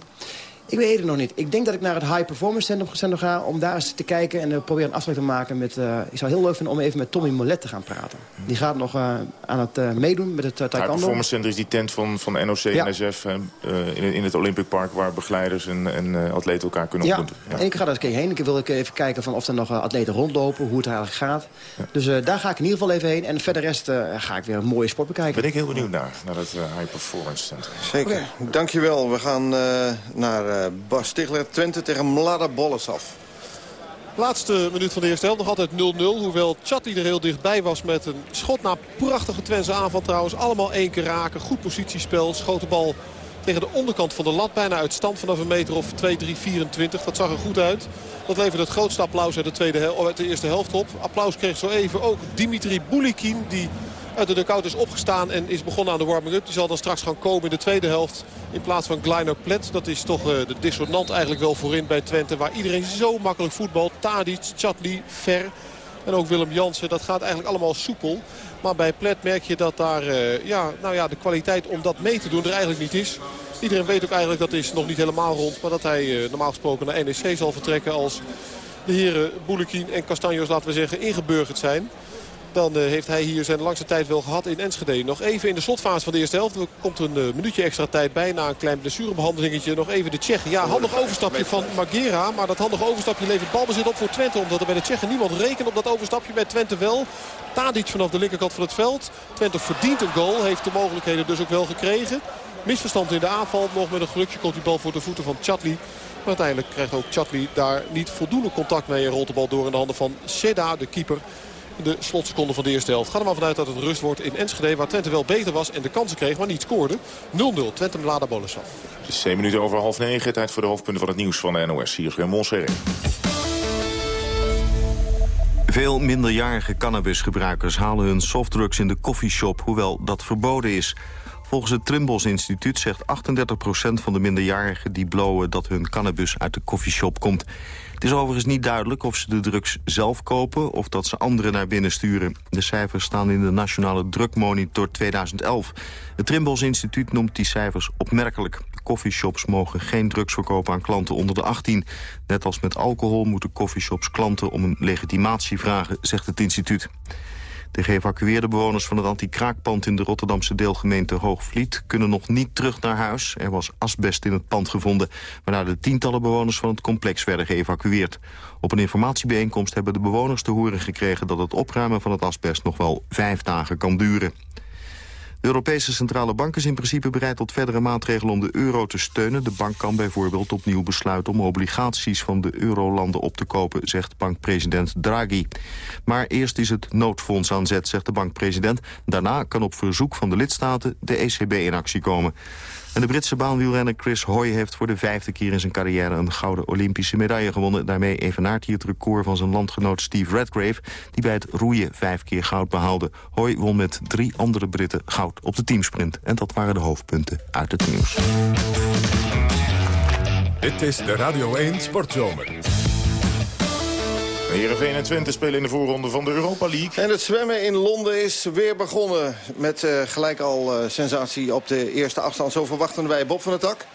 Ik weet het nog niet. Ik denk dat ik naar het High Performance Center, Center ga... om daar eens te kijken en uh, proberen een afspraak te maken met... Uh, ik zou heel leuk vinden om even met Tommy Molet te gaan praten. Die gaat nog uh, aan het meedoen met het taekwondo. High Performance Center is die tent van, van NOC en NSF... in, in het Olympic Park waar begeleiders en, en atleten elkaar kunnen ontmoeten. Ja. en ik ga daar eens een keer heen. Ik wil even kijken van of er nog atleten rondlopen, hoe het eigenlijk gaat. Dus daar ga ik in ieder geval even heen. En verder rest ga ik weer een mooie sport bekijken. Ben ik heel benieuwd naar, naar het High Performance Center. Zeker. Okay. Dankjewel. We gaan naar uh, Bas Stigler. Twente tegen Mlada Boleslav. Laatste minuut van de eerste helft nog altijd 0-0. Hoewel Chatti er heel dichtbij was met een schot naar prachtige Twentse aanval trouwens. Allemaal één keer raken. Goed positiespel. Schoot bal tegen de onderkant van de lat. Bijna uit stand vanaf een meter of 2, 3, 24. Dat zag er goed uit. Dat leverde het grootste applaus uit de, tweede de eerste helft op. Applaus kreeg zo even ook Dimitri Boulikin. Die uit de dugout is opgestaan en is begonnen aan de warming-up. Die zal dan straks gaan komen in de tweede helft in plaats van Gleiner Plet. Dat is toch uh, de dissonant eigenlijk wel voorin bij Twente. Waar iedereen zo makkelijk voetbalt. Tadic, Chatli, Ver en ook Willem Jansen. Dat gaat eigenlijk allemaal soepel. Maar bij Plet merk je dat daar uh, ja, nou ja, de kwaliteit om dat mee te doen er eigenlijk niet is. Iedereen weet ook eigenlijk dat is nog niet helemaal rond. Maar dat hij uh, normaal gesproken naar NEC zal vertrekken als de heren Boulekin en Castanjos, laten we zeggen, ingeburgerd zijn. Dan uh, heeft hij hier zijn langste tijd wel gehad in Enschede. Nog even in de slotfase van de eerste helft. Er komt een uh, minuutje extra tijd bij na een klein blessurebehandelingetje. Nog even de Tsjechen. Ja, handig overstapje van Magera. Maar dat handige overstapje levert balbezit op voor Twente. Omdat er bij de Tsjechen niemand rekent op dat overstapje. Bij Twente wel. Tadic vanaf de linkerkant van het veld. Twente verdient een goal. Heeft de mogelijkheden dus ook wel gekregen. Misverstand in de aanval. Nog met een gelukje komt die bal voor de voeten van Chatli. Maar uiteindelijk krijgt ook Chatli daar niet voldoende contact mee. En rolt de bal door in de handen van Seda, de keeper de slotseconde van de eerste helft. Ga er maar vanuit dat het rust wordt in Enschede. Waar Twente wel beter was en de kansen kreeg, maar niet scoorde. 0-0. Twente Mlada Boleslav. Het is 7 minuten over half 9. Tijd voor de hoofdpunten van het nieuws van de NOS. Hier is weer Veel minderjarige cannabisgebruikers halen hun softdrugs in de koffieshop... hoewel dat verboden is. Volgens het Trimbos Instituut zegt 38% van de minderjarigen die blowen... dat hun cannabis uit de koffieshop komt. Het is overigens niet duidelijk of ze de drugs zelf kopen... of dat ze anderen naar binnen sturen. De cijfers staan in de Nationale Drugmonitor 2011. Het Trimbos Instituut noemt die cijfers opmerkelijk. Coffeeshops mogen geen drugs verkopen aan klanten onder de 18. Net als met alcohol moeten coffeeshops klanten om een legitimatie vragen, zegt het instituut. De geëvacueerde bewoners van het anti-kraakpand in de Rotterdamse deelgemeente Hoogvliet kunnen nog niet terug naar huis. Er was asbest in het pand gevonden, waarna de tientallen bewoners van het complex werden geëvacueerd. Op een informatiebijeenkomst hebben de bewoners te horen gekregen dat het opruimen van het asbest nog wel vijf dagen kan duren. Europese Centrale Bank is in principe bereid tot verdere maatregelen om de euro te steunen. De bank kan bijvoorbeeld opnieuw besluiten om obligaties van de eurolanden op te kopen, zegt bankpresident Draghi. Maar eerst is het noodfonds aan zet, zegt de bankpresident. Daarna kan op verzoek van de lidstaten de ECB in actie komen. En de Britse baanwielrenner Chris Hoy heeft voor de vijfde keer in zijn carrière een gouden Olympische medaille gewonnen. Daarmee evenaart hij het record van zijn landgenoot Steve Redgrave, die bij het roeien vijf keer goud behaalde. Hoy won met drie andere Britten goud op de teamsprint. En dat waren de hoofdpunten uit het nieuws. Dit is de Radio 1 Sportzomer. Heerenveen en Twente spelen in de voorronde van de Europa League. En het zwemmen in Londen is weer begonnen. Met uh, gelijk al uh, sensatie op de eerste afstand. Zo verwachten wij Bob van het Tak.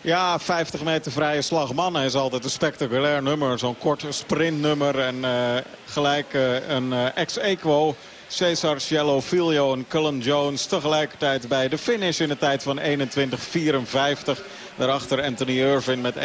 Ja, 50 meter vrije slag mannen is altijd een spectaculair nummer. Zo'n kort sprintnummer en uh, gelijk een ex-equo. Cesar Cielo, Filio en Cullen Jones tegelijkertijd bij de finish in de tijd van 21.54. Daarachter Anthony Irvin met 21-62.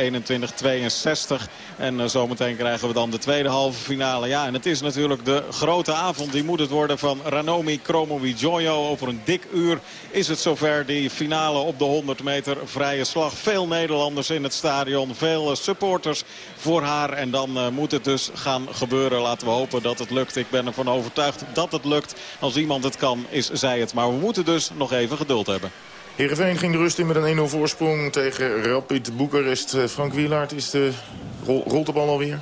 En uh, zometeen krijgen we dan de tweede halve finale. Ja, en het is natuurlijk de grote avond. Die moet het worden van Ranomi Kromowidjojo. Over een dik uur is het zover. Die finale op de 100 meter vrije slag. Veel Nederlanders in het stadion. Veel uh, supporters voor haar. En dan uh, moet het dus gaan gebeuren. Laten we hopen dat het lukt. Ik ben ervan overtuigd dat het lukt. Als iemand het kan, is zij het. Maar we moeten dus nog even geduld hebben. Heerenveen ging de rust in met een 1-0 voorsprong tegen Rapid Boekarest. Eh, Frank Wielaert, is de, rolt de bal alweer?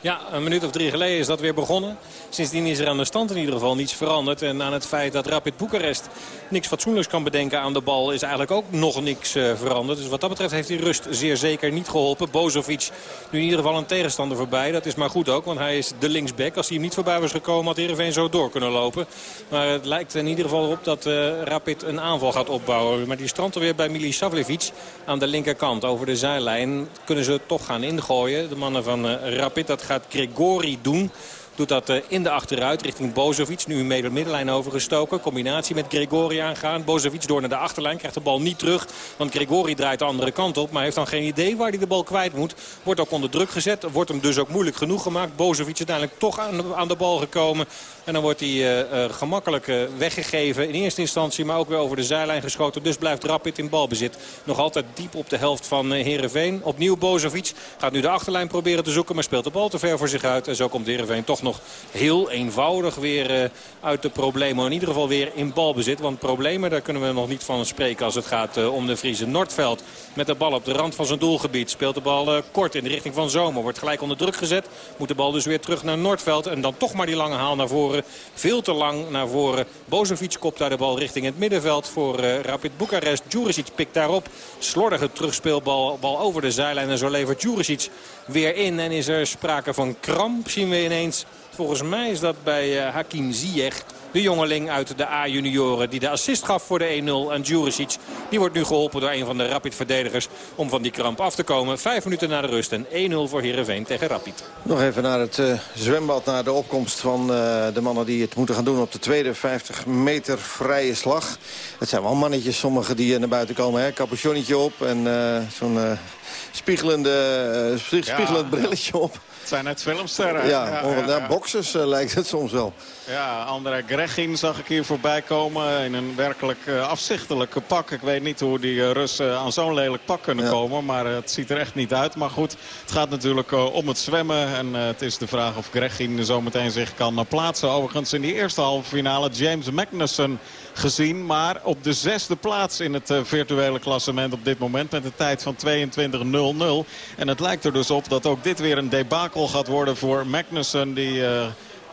Ja, een minuut of drie geleden is dat weer begonnen. Sindsdien is er aan de stand in ieder geval niets veranderd. En aan het feit dat Rapid Boekarest niks fatsoenlijks kan bedenken aan de bal... is eigenlijk ook nog niks uh, veranderd. Dus wat dat betreft heeft die rust zeer zeker niet geholpen. Bozovic nu in ieder geval een tegenstander voorbij. Dat is maar goed ook, want hij is de linksback. Als hij hem niet voorbij was gekomen had Heerenveen zo door kunnen lopen. Maar het lijkt in ieder geval op dat uh, Rapid een aanval gaat opbouwen. Maar die strandt er weer bij Mili Savlevic aan de linkerkant. Over de zijlijn kunnen ze toch gaan ingooien. De mannen van uh, Rapid, dat gaat Gregori doen. Doet dat in de achteruit richting Bozovic. Nu een de middenlijn overgestoken. Combinatie met Gregori aangaan. Bozovic door naar de achterlijn. Krijgt de bal niet terug. Want Gregori draait de andere kant op. Maar heeft dan geen idee waar hij de bal kwijt moet. Wordt ook onder druk gezet. Wordt hem dus ook moeilijk genoeg gemaakt. Bozovic uiteindelijk toch aan, aan de bal gekomen. En dan wordt hij uh, uh, gemakkelijk weggegeven in eerste instantie. Maar ook weer over de zijlijn geschoten. Dus blijft Rapid in balbezit. Nog altijd diep op de helft van Heerenveen. Opnieuw Bozovic gaat nu de achterlijn proberen te zoeken. Maar speelt de bal te ver voor zich uit. En zo komt Heerenveen toch nog heel eenvoudig weer uit de problemen. In ieder geval weer in balbezit. Want problemen daar kunnen we nog niet van spreken als het gaat om de Friese Noordveld. Met de bal op de rand van zijn doelgebied. Speelt de bal kort in de richting van Zomer. Wordt gelijk onder druk gezet. Moet de bal dus weer terug naar Noordveld. En dan toch maar die lange haal naar voren. Veel te lang naar voren. Bozovic kopt daar de bal richting het middenveld voor Rapid Boekarest. Djuricic pikt daarop. Slordige terugspeelbal bal over de zijlijn. En zo levert Djuricic weer in. En is er sprake van kramp zien we ineens. Volgens mij is dat bij uh, Hakim Ziyech. De jongeling uit de A-junioren die de assist gaf voor de 1-0 aan Djuricic. Die wordt nu geholpen door een van de Rapid-verdedigers om van die kramp af te komen. Vijf minuten na de rust en 1-0 voor Heerenveen tegen Rapid. Nog even naar het uh, zwembad, naar de opkomst van uh, de mannen die het moeten gaan doen op de tweede 50 meter vrije slag. Het zijn wel mannetjes, sommigen die naar buiten komen. Hè? Capuchonnetje op en uh, zo'n spiegelende, spiegelend ja. brilletje op. Het zijn net filmsterren. Ja, ja, ja, ja. boxers uh, lijkt het soms wel. Ja, André Gregin zag ik hier voorbij komen in een werkelijk uh, afzichtelijke pak. Ik weet niet hoe die Russen aan zo'n lelijk pak kunnen komen. Maar het ziet er echt niet uit. Maar goed, het gaat natuurlijk om het zwemmen. En het is de vraag of Gregin zometeen zich kan plaatsen. Overigens in die eerste halve finale James Magnussen gezien. Maar op de zesde plaats in het virtuele klassement op dit moment. Met een tijd van 22.00. En het lijkt er dus op dat ook dit weer een debakel gaat worden voor Magnussen. Die... Uh,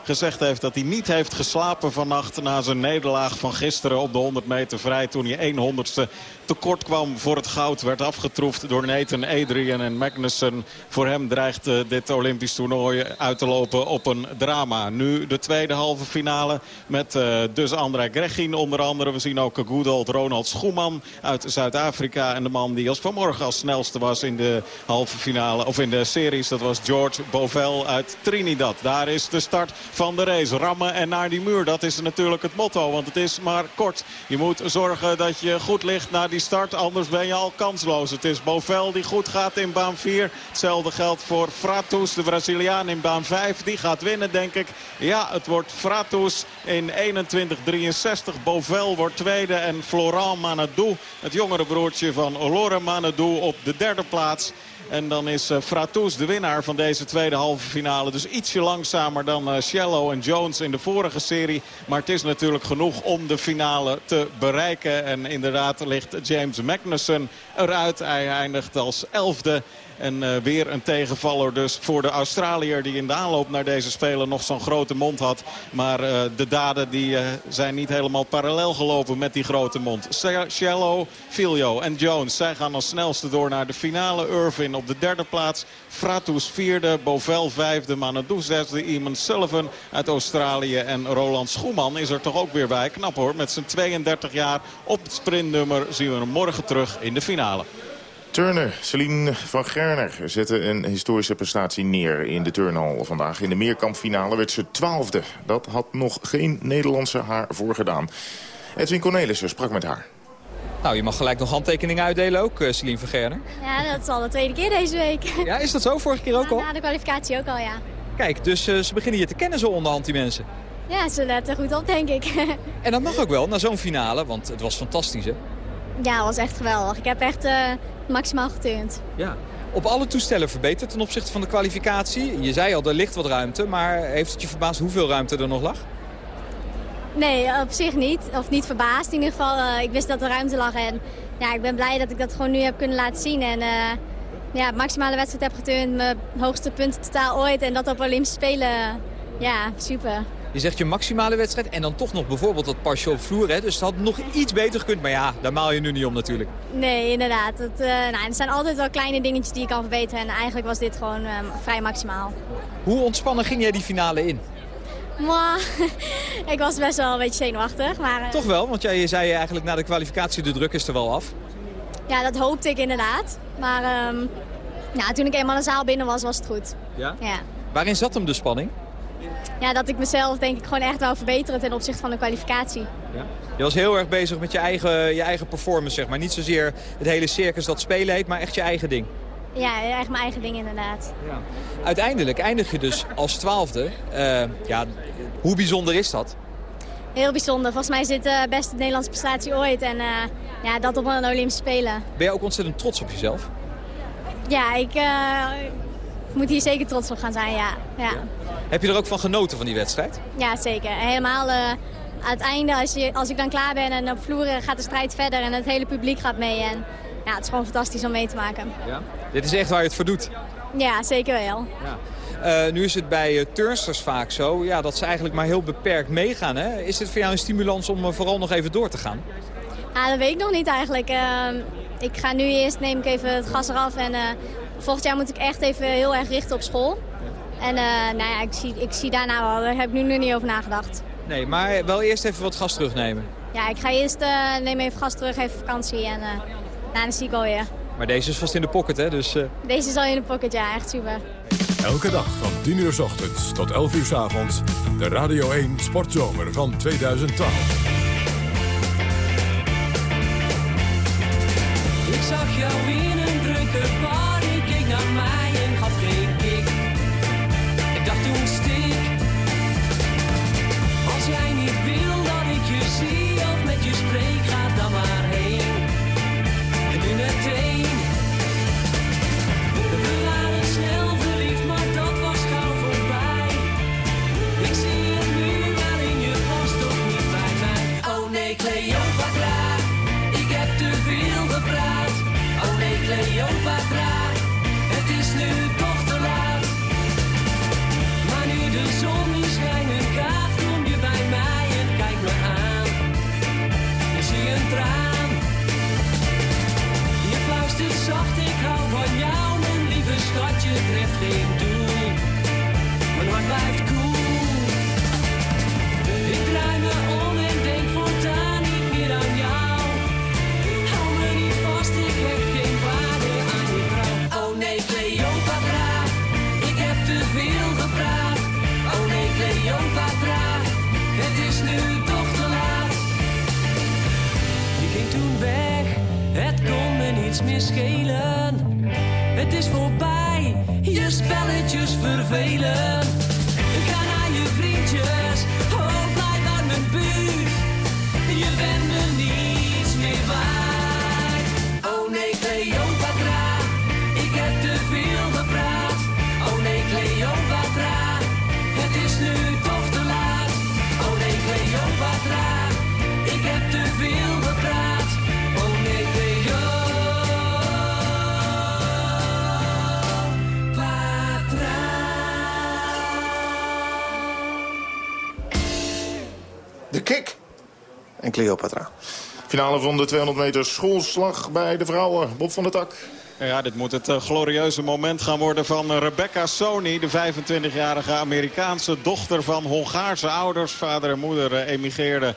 gezegd heeft dat hij niet heeft geslapen vannacht... na zijn nederlaag van gisteren op de 100 meter vrij... toen hij 100ste tekort kwam voor het goud. Werd afgetroefd door Nathan Adrian en Magnussen. Voor hem dreigt uh, dit Olympisch toernooi uit te lopen op een drama. Nu de tweede halve finale met uh, dus André Gregin onder andere. We zien ook good old Ronald Schoeman uit Zuid-Afrika. En de man die als vanmorgen als snelste was in de halve finale. Of in de series. Dat was George Bovel uit Trinidad. Daar is de start van de race. Rammen en naar die muur. Dat is natuurlijk het motto. Want het is maar kort. Je moet zorgen dat je goed ligt naar die die start. Anders ben je al kansloos. Het is Bovel die goed gaat in baan 4. Hetzelfde geldt voor Fratus, de Braziliaan in baan 5. Die gaat winnen, denk ik. Ja, het wordt Fratus in 21-63. Bovel wordt tweede en Florent Manadou, het jongere broertje van Olore Manadou, op de derde plaats. En dan is uh, Fratus de winnaar van deze tweede halve finale. Dus ietsje langzamer dan Shallow en Jones in de vorige serie. Maar het is natuurlijk genoeg om de finale te bereiken. En inderdaad ligt James Magnussen eruit. Hij eindigt als elfde. En uh, weer een tegenvaller dus voor de Australiër die in de aanloop naar deze Spelen nog zo'n grote mond had. Maar uh, de daden die, uh, zijn niet helemaal parallel gelopen met die grote mond. Shallow, Filio en Jones, zij gaan als snelste door naar de finale. Irvin op de derde plaats. Fratus vierde, Bovel vijfde, Manadou zesde. Eamon Sullivan uit Australië en Roland Schoeman is er toch ook weer bij. Knap hoor, met zijn 32 jaar op het sprintnummer zien we hem morgen terug in de finale. Turner, Celine van Gerner zette een historische prestatie neer in de turnhal vandaag. In de meerkampfinale werd ze twaalfde. Dat had nog geen Nederlandse haar voorgedaan. Edwin Cornelissen sprak met haar. Nou, je mag gelijk nog handtekeningen uitdelen ook, uh, Celine van Gerner. Ja, dat is al de tweede keer deze week. <laughs> Ja, is dat zo? Vorige keer ook al? Ja, na de kwalificatie ook al, ja. Kijk, dus uh, ze beginnen je te kennen zo onderhand, die mensen. Ja, ze letten goed op, denk ik. <laughs> en dat mag ook wel, na zo'n finale, want het was fantastisch, hè? Ja, het was echt geweldig. Ik heb echt uh, maximaal geturnd. Ja. Op alle toestellen verbeterd ten opzichte van de kwalificatie. Je zei al, er ligt wat ruimte, maar heeft het je verbaasd hoeveel ruimte er nog lag? Nee, op zich niet. Of niet verbaasd in ieder geval. Uh, ik wist dat er ruimte lag en ja, ik ben blij dat ik dat gewoon nu heb kunnen laten zien. En uh, ja, maximale wedstrijd heb geturnd, mijn hoogste punt totaal ooit. En dat op Olympische Spelen, ja, super. Je zegt je maximale wedstrijd en dan toch nog bijvoorbeeld dat pasje op vloer. Hè? Dus het had nog iets beter gekund. Maar ja, daar maal je nu niet om natuurlijk. Nee, inderdaad. Het, uh, nou, er zijn altijd wel kleine dingetjes die je kan verbeteren. En eigenlijk was dit gewoon uh, vrij maximaal. Hoe ontspannen ging jij die finale in? Maar, <laughs> ik was best wel een beetje zenuwachtig. Maar, uh... Toch wel, want jij zei eigenlijk na de kwalificatie de druk is er wel af. Ja, dat hoopte ik inderdaad. Maar um, ja, toen ik eenmaal de zaal binnen was, was het goed. Ja? ja. Waarin zat hem de spanning? Ja, dat ik mezelf denk ik gewoon echt wou verbeteren ten opzichte van de kwalificatie. Ja. Je was heel erg bezig met je eigen, je eigen performance, zeg maar. Niet zozeer het hele circus dat spelen heet, maar echt je eigen ding. Ja, echt mijn eigen ding inderdaad. Ja. Uiteindelijk eindig je dus als twaalfde. Uh, ja, hoe bijzonder is dat? Heel bijzonder. Volgens mij dit de beste Nederlandse prestatie ooit. En uh, ja, dat op een Olympische Spelen. Ben je ook ontzettend trots op jezelf? Ja, ik moet hier zeker trots op gaan zijn, ja. ja. Heb je er ook van genoten van die wedstrijd? Ja, zeker. Helemaal aan het einde, als, je, als ik dan klaar ben en op vloeren gaat de strijd verder en het hele publiek gaat mee. En ja, het is gewoon fantastisch om mee te maken. Ja? Dit is echt waar je het voor doet? Ja, zeker wel. Ja. Uh, nu is het bij uh, turnsters vaak zo ja, dat ze eigenlijk maar heel beperkt meegaan. Hè? Is dit voor jou een stimulans om uh, vooral nog even door te gaan? Ja, dat weet ik nog niet eigenlijk. Ehm, ik ga nu eerst, neem ik even het gas eraf. En volgend jaar moet ik echt even heel erg richten op school. En nou ja, ik zie, ik zie daarna wel. Daar heb ik nu nog niet over nagedacht. Nee, maar wel eerst even wat gas terugnemen. Ja, ik ga eerst neem even gas terug, even vakantie. En nou, dan zie ik wel weer. Maar deze is vast in de pocket, hè? Dus, Deze is al in de pocket, ja. Echt super. Elke dag van 10 uur s ochtends tot 11 uur s avonds. De Radio 1 Sportzomer van 2012. Ik zag jou in Ik Finale van de 200 meter schoolslag bij de vrouwen. Bob van der Tak. Ja, dit moet het uh, glorieuze moment gaan worden van uh, Rebecca Sony. De 25-jarige Amerikaanse dochter van Hongaarse ouders. Vader en moeder uh, emigreerden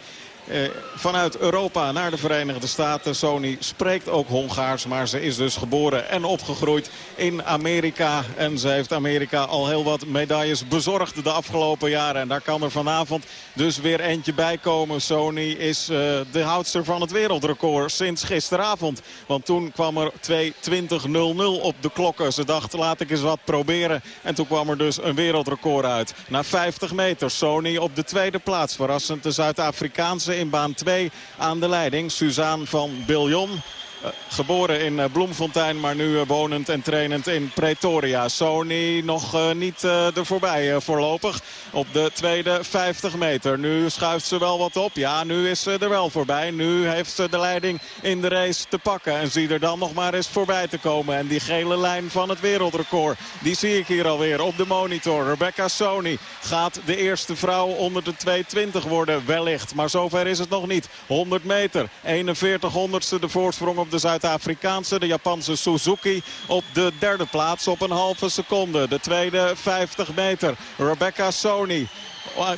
eh, vanuit Europa naar de Verenigde Staten. Sony spreekt ook Hongaars, maar ze is dus geboren en opgegroeid in Amerika. En ze heeft Amerika al heel wat medailles bezorgd de afgelopen jaren. En daar kan er vanavond dus weer eentje bij komen. Sony is uh, de houdster van het wereldrecord sinds gisteravond. Want toen kwam er 2.20.00 op de klokken. Ze dacht, laat ik eens wat proberen. En toen kwam er dus een wereldrecord uit. Na 50 meter, Sony op de tweede plaats. Verrassend de Zuid-Afrikaanse in baan 2 aan de leiding. Suzanne van Biljon. Uh, geboren in uh, Bloemfontein, maar nu uh, wonend en trainend in Pretoria. Sony nog niet er voorbij voorlopig op de tweede 50 meter. Nu schuift ze wel wat op. Ja, nu is ze er wel voorbij. Nu heeft ze de leiding in de race te pakken. En zie er dan nog maar eens voorbij te komen. En die gele lijn van het wereldrecord, die zie ik hier alweer op de monitor. Rebecca Sony gaat de eerste vrouw onder de 220 worden, wellicht. Maar zover is het nog niet. 100 meter, 41 honderdste de voorsprong op de Zuid-Afrikaanse. De Japanse Suzuki op de derde plaats op een halve seconde. De tweede 50 meter. Rebecca Sony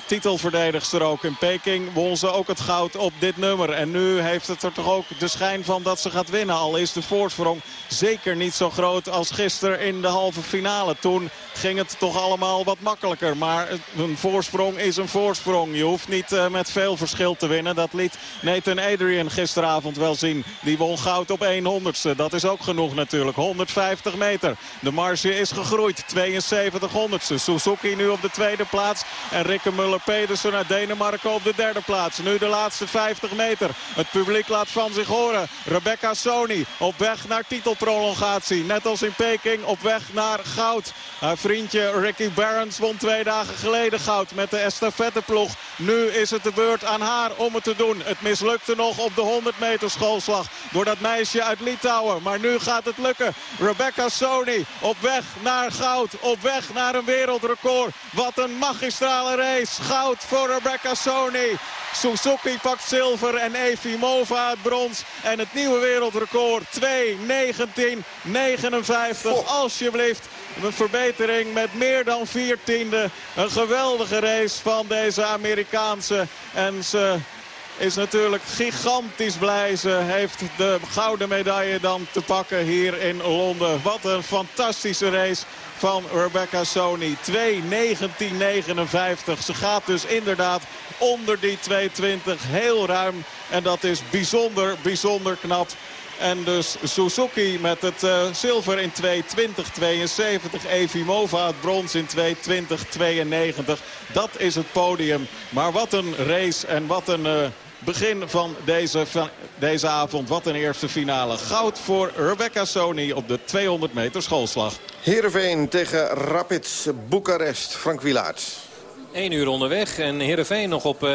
titelverdedigster ook. In Peking won ze ook het goud op dit nummer. En nu heeft het er toch ook de schijn van dat ze gaat winnen. Al is de voorsprong zeker niet zo groot als gisteren in de halve finale. Toen ging het toch allemaal wat makkelijker. Maar een voorsprong is een voorsprong. Je hoeft niet uh, met veel verschil te winnen. Dat liet Nathan Adrian gisteravond wel zien. Die won goud op 100ste. Dat is ook genoeg natuurlijk. 150 meter. De marge is gegroeid. 72 honderdste. Suzuki nu op de tweede plaats. En Rikke Muller-Pedersen uit Denemarken op de derde plaats. Nu de laatste 50 meter. Het publiek laat van zich horen. Rebecca Sony op weg naar titelprolongatie. Net als in Peking op weg naar goud. Haar vriendje Ricky Barons won twee dagen geleden goud met de estafetteploeg. Nu is het de beurt aan haar om het te doen. Het mislukte nog op de 100 meter schoolslag door dat meisje uit Litouwen. Maar nu gaat het lukken. Rebecca Sony op weg naar goud. Op weg naar een wereldrecord. Wat een magistrale race. Goud voor Rebecca Sony. Suzuki pakt zilver en Efimova het brons. En het nieuwe wereldrecord 2.19.59. Alsjeblieft. Een verbetering met meer dan vier tiende. Een geweldige race van deze Amerikaanse. En ze is natuurlijk gigantisch blij. Ze heeft de gouden medaille dan te pakken hier in Londen. Wat een fantastische race van Rebecca Sony. 2.19.59. Ze gaat dus inderdaad onder die 2.20. Heel ruim. En dat is bijzonder, bijzonder knap. En dus Suzuki met het uh, zilver in 2.20.72. Evimova het brons in 2.20.92. Dat is het podium. Maar wat een race en wat een... Uh, begin van deze, van deze avond. Wat een eerste finale. Goud voor Rebecca Sony op de 200 meter schoolslag. Heerenveen tegen Rapids Boekarest. Frank Wilaert. 1 uur onderweg en Heerenveen nog op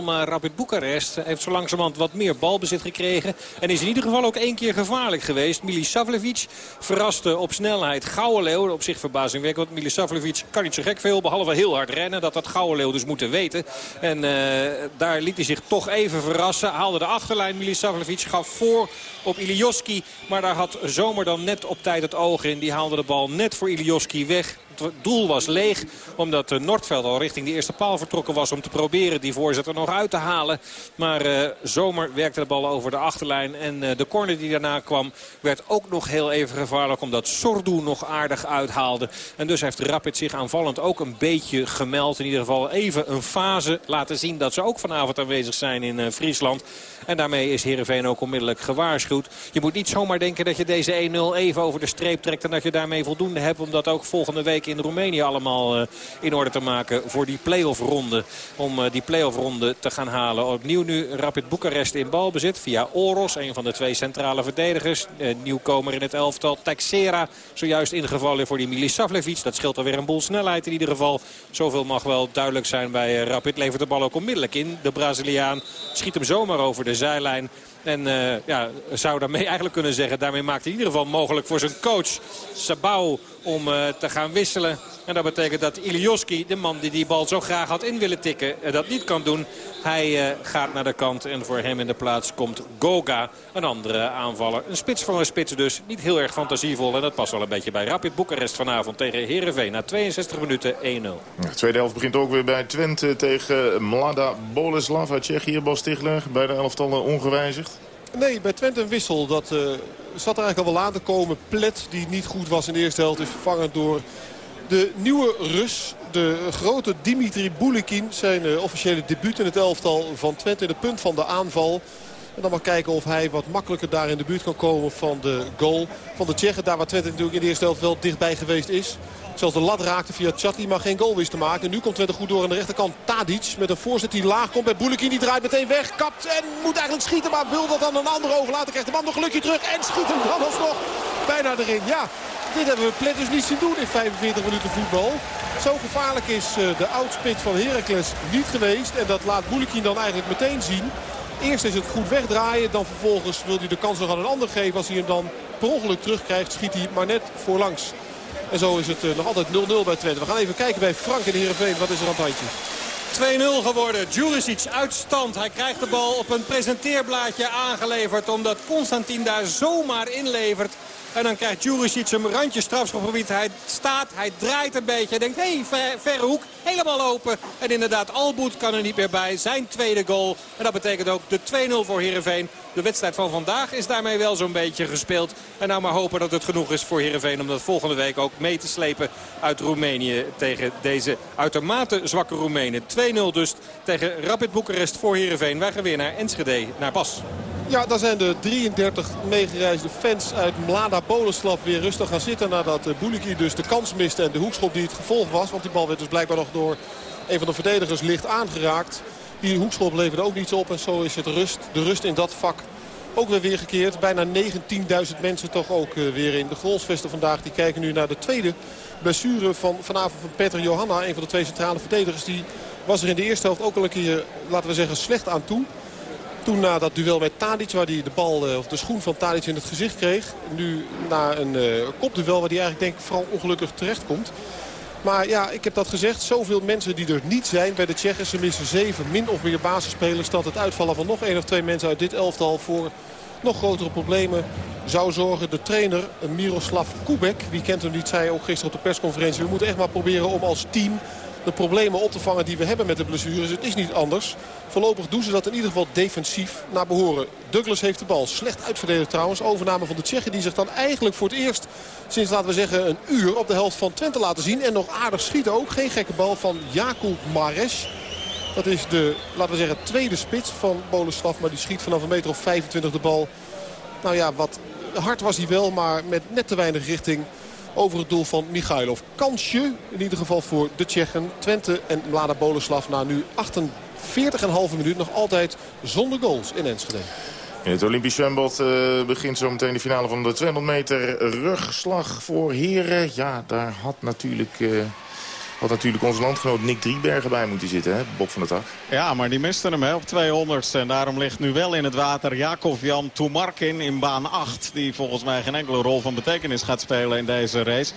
1-0. Maar Rapid Boekarest heeft zo langzamerhand wat meer balbezit gekregen. En is in ieder geval ook één keer gevaarlijk geweest. Milisavljevic verraste op snelheid Gouden Leeuw. Op zich verbazingwekkend, want Milisavljevic kan niet zo gek veel. Behalve heel hard rennen. Dat had Gouden Leeuw dus moeten weten. En uh, daar liet hij zich toch even verrassen. Haalde de achterlijn Milisavljevic. Gaf voor op Ilioski. Maar daar had Zomer dan net op tijd het oog in. Die haalde de bal net voor Ilioski weg. Het doel was leeg. Omdat Noordveld al richting de eerste paal vertrokken was. Om te proberen die voorzet er nog uit te halen. Maar uh, Zomer werkte de bal over de achterlijn. En uh, de corner die daarna kwam werd ook nog heel even gevaarlijk. Omdat Sordu nog aardig uithaalde. En dus heeft Rapid zich aanvallend ook een beetje gemeld. In ieder geval even een fase laten zien dat ze ook vanavond aanwezig zijn in Friesland. En daarmee is Heerenveen ook onmiddellijk gewaarschuwd. Je moet niet zomaar denken dat je deze 1-0 even over de streep trekt. En dat je daarmee voldoende hebt. Om dat ook volgende week in Roemenië allemaal uh, in orde te maken voor die play-off ronde. Om uh, die play-off ronde te gaan halen. Opnieuw nu Rapid Boekarest in balbezit via Oros. Een van de twee centrale verdedigers. Uh, nieuwkomer in het elftal. Texera zojuist ingevallen voor die Milisavljevic. Dat scheelt alweer een boel snelheid in ieder geval. Zoveel mag wel duidelijk zijn bij Rapid. Levert de bal ook onmiddellijk in. De Braziliaan schiet hem zomaar over de zijlijn. En uh, ja, zou daarmee <laughs> eigenlijk kunnen zeggen... daarmee maakt hij in ieder geval mogelijk voor zijn coach Sabau om uh, te gaan wisselen. En dat betekent dat Ilioski, de man die die bal zo graag had in willen tikken, uh, dat niet kan doen. Hij uh, gaat naar de kant en voor hem in de plaats komt Goga, een andere aanvaller. Een spits van een spits dus, niet heel erg fantasievol. En dat past wel een beetje bij Rapid Boekarest vanavond tegen Heerenveen. Na 62 minuten 1-0. De tweede helft begint ook weer bij Twente tegen Mlada Boleslav uit Tsjechië. Bas bij de elftallen ongewijzigd. Nee, bij Twente een wissel. Dat uh, zat er eigenlijk al wel aan te komen. Plet, die niet goed was in de eerste helft, is vervangen door de nieuwe Rus. De grote Dimitri Boulikin. Zijn uh, officiële debuut in het elftal van Twente. De punt van de aanval. En dan maar kijken of hij wat makkelijker daar in de buurt kan komen van de goal van de Tsjechen. Daar waar Twente natuurlijk in de eerste helft wel dichtbij geweest is. Zelfs de lat raakte via Chatti, maar geen goal wist te maken. Nu komt Twente goed door aan de rechterkant. Tadic met een voorzet die laag komt bij Boulekin. Die draait meteen weg, kapt en moet eigenlijk schieten. Maar wil dat dan een ander overlaten. Krijgt de man nog gelukje terug en schiet hem dan alsnog bijna erin. Ja, dit hebben we Plet dus niet zien doen in 45 minuten voetbal. Zo gevaarlijk is de oudspit van Heracles niet geweest. En dat laat Boulekin dan eigenlijk meteen zien. Eerst is het goed wegdraaien. Dan vervolgens wil hij de kans nog aan een ander geven. Als hij hem dan per ongeluk terugkrijgt, schiet hij maar net voorlangs. En zo is het uh, nog altijd 0-0 bij Twente. We gaan even kijken bij Frank in Heerenveen. Wat is er aan het handje? 2-0 geworden. Juricic uit stand. Hij krijgt de bal op een presenteerblaadje aangeleverd. Omdat Constantin daar zomaar inlevert. En dan krijgt Juricic een randje strafschopgebied. Hij staat, hij draait een beetje. Hij denkt, hé, hey, ver, verre hoek, helemaal open. En inderdaad, Alboet kan er niet meer bij. Zijn tweede goal. En dat betekent ook de 2-0 voor Heerenveen. De wedstrijd van vandaag is daarmee wel zo'n beetje gespeeld. En nou maar hopen dat het genoeg is voor Heerenveen... om dat volgende week ook mee te slepen uit Roemenië... tegen deze uitermate zwakke Roemenen. 2-0 dus tegen Rapid Boekarest voor Heerenveen. Wij gaan weer naar Enschede, naar Bas. Ja, daar zijn de 33 meegereisde fans uit Mlada Boleslav weer rustig gaan zitten. Nadat Bouliki dus de kans miste en de hoekschop die het gevolg was. Want die bal werd dus blijkbaar nog door een van de verdedigers licht aangeraakt. Die hoekschop leverde ook niets op en zo is het rust. De rust in dat vak ook weer weergekeerd. Bijna 19.000 mensen toch ook weer in de goalsvesten vandaag. Die kijken nu naar de tweede blessure van vanavond van Peter Johanna. Een van de twee centrale verdedigers. Die was er in de eerste helft ook al een keer, laten we zeggen, slecht aan toe. Toen na dat duel met Tadic, waar hij de bal of de schoen van Tadic in het gezicht kreeg. Nu na een uh, kopduel waar hij eigenlijk denk ik vooral ongelukkig terecht komt. Maar ja, ik heb dat gezegd. Zoveel mensen die er niet zijn bij de Tsjechen. Ze missen zeven min of meer basisspelers. Dat het uitvallen van nog één of twee mensen uit dit elftal voor nog grotere problemen zou zorgen. De trainer Miroslav Kubek, wie kent hem niet, zei ook gisteren op de persconferentie. We moeten echt maar proberen om als team de problemen op te vangen die we hebben met de blessures. Het is niet anders. Voorlopig doen ze dat in ieder geval defensief naar behoren. Douglas heeft de bal. Slecht uitverdedigd trouwens. Overname van de Tsjechen die zich dan eigenlijk voor het eerst sinds laten we zeggen een uur op de helft van Twente laten zien. En nog aardig schieten ook. Geen gekke bal van Jakub Mares. Dat is de, laten we zeggen, tweede spits van Boleslav. Maar die schiet vanaf een meter of 25 de bal. Nou ja, wat hard was hij wel, maar met net te weinig richting over het doel van Michailov. Kansje, in ieder geval voor de Tsjechen. Twente en Mlada Boleslav na nu 48,5 minuut nog altijd zonder goals in Enschede. In het Olympisch zwembad uh, begint zo meteen de finale van de 200 meter rugslag voor heren. Ja, daar had natuurlijk... Uh... Had natuurlijk onze landgenoot Nick Driebergen bij moeten zitten, hè? Bob van der Tak. Ja, maar die miste hem op 200 En daarom ligt nu wel in het water Jacob Jan Toemarkin in baan 8. Die volgens mij geen enkele rol van betekenis gaat spelen in deze race.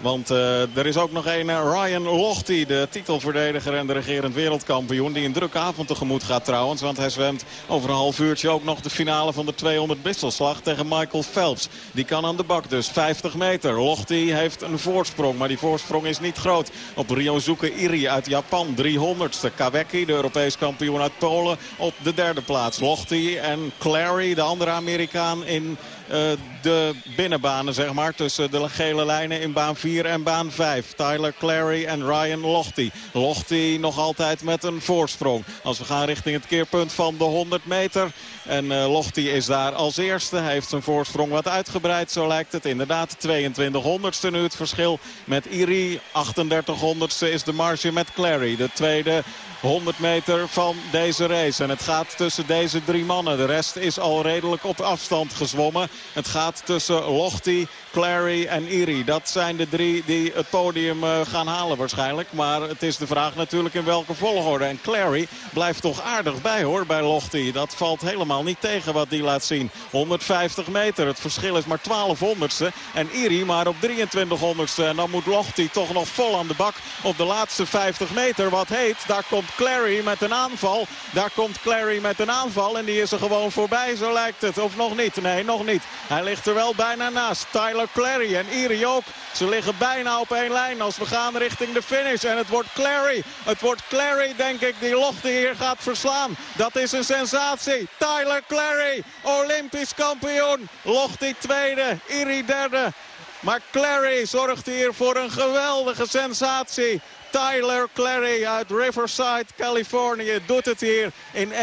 Want uh, er is ook nog een uh, Ryan Lochte, de titelverdediger en de regerend wereldkampioen. Die een drukke avond tegemoet gaat trouwens. Want hij zwemt over een half uurtje ook nog de finale van de 200 wisselslag tegen Michael Phelps. Die kan aan de bak dus, 50 meter. Lochte heeft een voorsprong, maar die voorsprong is niet groot. Op Ryozuke Iri uit Japan, 300ste. Kaweki, de Europees kampioen uit Polen, op de derde plaats. Lochte en Clary, de andere Amerikaan in... Uh, de binnenbanen, zeg maar. Tussen de gele lijnen in baan 4 en baan 5. Tyler Clary en Ryan Lochte. Lochte nog altijd met een voorsprong. Als we gaan richting het keerpunt van de 100 meter. En uh, Lochte is daar als eerste. Hij heeft zijn voorsprong wat uitgebreid, zo lijkt het. Inderdaad, 22 honderdste nu het verschil met Iri. 38 honderdste is de marge met Clary. De tweede 100 meter van deze race. En het gaat tussen deze drie mannen. De rest is al redelijk op afstand gezwommen. Het gaat tussen Lochte, Clary en Iri. Dat zijn de drie die het podium uh, gaan halen waarschijnlijk. Maar het is de vraag natuurlijk in welke volgorde. En Clary blijft toch aardig bij hoor bij Lochte. Dat valt helemaal niet tegen wat die laat zien. 150 meter. Het verschil is maar 1200ste. En Iri maar op 2300ste. En dan moet Lochte toch nog vol aan de bak op de laatste 50 meter. Wat heet, daar komt Clary met een aanval. Daar komt Clary met een aanval. En die is er gewoon voorbij, zo lijkt het. Of nog niet? Nee, nog niet. Hij ligt er wel bijna naast. Tyler Clary en Iri ook. Ze liggen bijna op één lijn als we gaan richting de finish. En het wordt Clary. Het wordt Clary, denk ik, die Lochte hier gaat verslaan. Dat is een sensatie. Tyler Clary, Olympisch kampioen. Lochte tweede, Iri derde. Maar Clary zorgt hier voor een geweldige sensatie. Tyler Clary uit Riverside, Californië doet het hier in 1.53.41.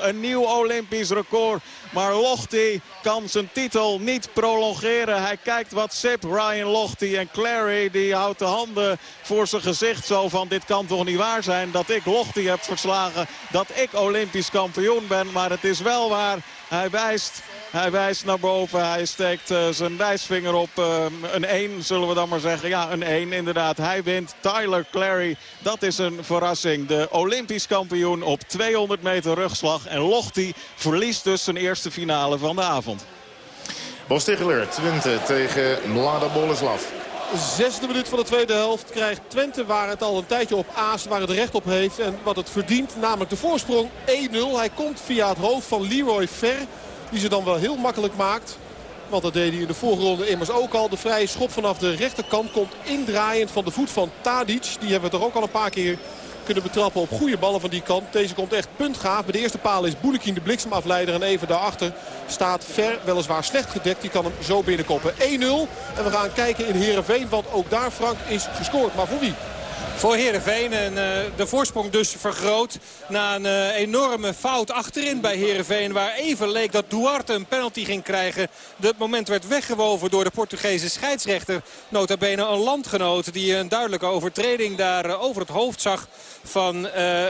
Een nieuw Olympisch record. Maar Lochte kan zijn titel niet prolongeren. Hij kijkt wat sip, Ryan Lochte. En Clary die houdt de handen voor zijn gezicht zo van... dit kan toch niet waar zijn dat ik Lochte heb verslagen. Dat ik Olympisch kampioen ben. Maar het is wel waar. Hij wijst hij wijst naar boven. Hij steekt uh, zijn wijsvinger op. Uh, een 1 zullen we dan maar zeggen. Ja, een 1 inderdaad. Hij wint. Tyler Clary. Dat is een verrassing. De Olympisch kampioen op 200 meter rugslag. En Lochte verliest dus zijn eerste finale van de avond. Bos Ticheler, Twente tegen Mlada Boleslav. Zesde minuut van de tweede helft krijgt Twente waar het al een tijdje op aas, waar het recht op heeft. En wat het verdient, namelijk de voorsprong 1-0. Hij komt via het hoofd van Leroy Ver. Die ze dan wel heel makkelijk maakt. Want dat deed hij in de vorige ronde immers ook al. De vrije schop vanaf de rechterkant komt indraaiend van de voet van Tadic. Die hebben we toch ook al een paar keer kunnen betrappen op goede ballen van die kant. Deze komt echt puntgaaf. Bij de eerste paal is Boulekin de bliksemafleider. En even daarachter staat Ver, weliswaar slecht gedekt. Die kan hem zo binnenkoppen. 1-0. En we gaan kijken in Heerenveen. Want ook daar, Frank, is gescoord. Maar voor wie? Voor Heerenveen. En uh, de voorsprong dus vergroot na een uh, enorme fout achterin bij Heerenveen. Waar even leek dat Duarte een penalty ging krijgen. Het moment werd weggewoven door de Portugese scheidsrechter. Nota bene een landgenoot die een duidelijke overtreding daar uh, over het hoofd zag van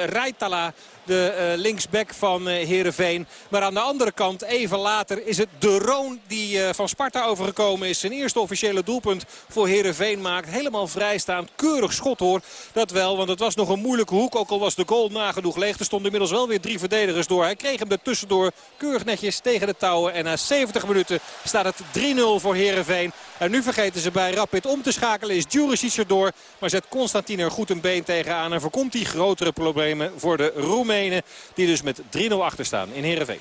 Rijtala de uh, linksback van uh, Heerenveen. Maar aan de andere kant, even later, is het De Roon die uh, van Sparta overgekomen is. Zijn eerste officiële doelpunt voor Heerenveen maakt. Helemaal vrijstaand. Keurig schot hoor. Dat wel, want het was nog een moeilijke hoek. Ook al was de goal nagenoeg leeg. Er stonden inmiddels wel weer drie verdedigers door. Hij kreeg hem er tussendoor keurig netjes tegen de touwen. En na 70 minuten staat het 3-0 voor Heerenveen. En nu vergeten ze bij Rapid om te schakelen. Is Djuricic erdoor. Maar zet Constantine er goed een been tegenaan. En voorkomt hij grotere problemen voor de Roemenen. Die dus met 3-0 achter staan in Heerenveen.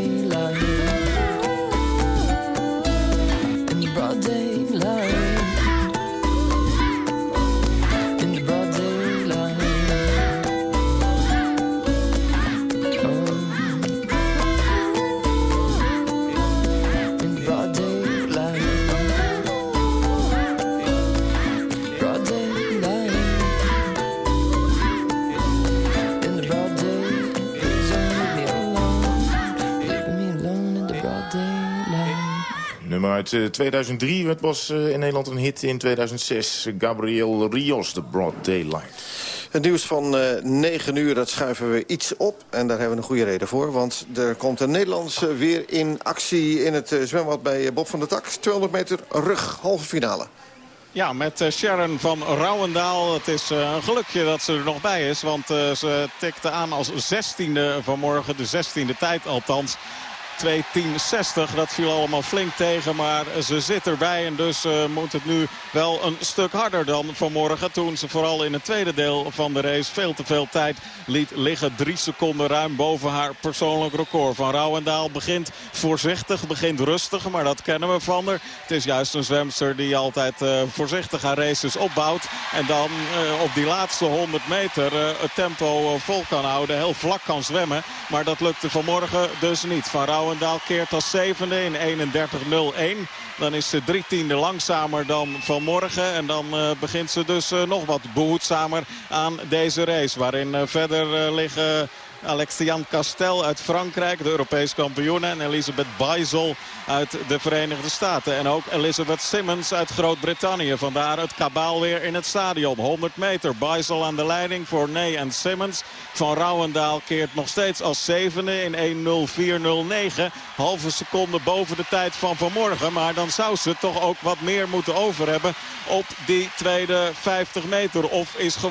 Uit eh, 2003. Het was eh, in Nederland een hit in 2006. Gabriel Rios, The Broad Daylight. Het nieuws van eh 9 uur, dat schuiven we iets op. En daar hebben we een goede reden voor. Want er komt een Nederlandse weer in actie in het eh, zwembad bij eh, Bob van der Tak. 200 meter rug, halve finale. Ja, met eh, Sharon van Rouwendaal. Het is eh, een gelukje dat ze er nog bij is. Want eh, ze tikte aan als 16e vanmorgen. De 16e tijd althans. 2.10.60. Dat viel allemaal flink tegen, maar ze zit erbij. En dus uh, moet het nu wel een stuk harder dan vanmorgen. Toen ze vooral in het tweede deel van de race veel te veel tijd liet liggen. Drie seconden ruim boven haar persoonlijk record. Van Rouwendaal begint voorzichtig, begint rustig. Maar dat kennen we van haar. Het is juist een zwemster die altijd uh, voorzichtig haar races opbouwt. En dan uh, op die laatste 100 meter het tempo vol kan houden. Heel vlak kan zwemmen. Maar dat lukte vanmorgen dus niet. Van Rouwendaal keert als zevende in 31.01. Dan is ze drie tiende langzamer dan vanmorgen. En dan uh, begint ze dus uh, nog wat behoedzamer aan deze race. Waarin uh, verder liggen... Alexian Castel uit Frankrijk, de Europees kampioen. En Elisabeth Beisel uit de Verenigde Staten. En ook Elizabeth Simmons uit Groot-Brittannië. Vandaar het kabaal weer in het stadion. 100 meter. Beisel aan de leiding voor Nee en Simmons. Van Rouwendaal keert nog steeds als zevende in 1.04.09. Halve seconde boven de tijd van vanmorgen. Maar dan zou ze toch ook wat meer moeten over hebben op die tweede 50 meter. Of is gewoon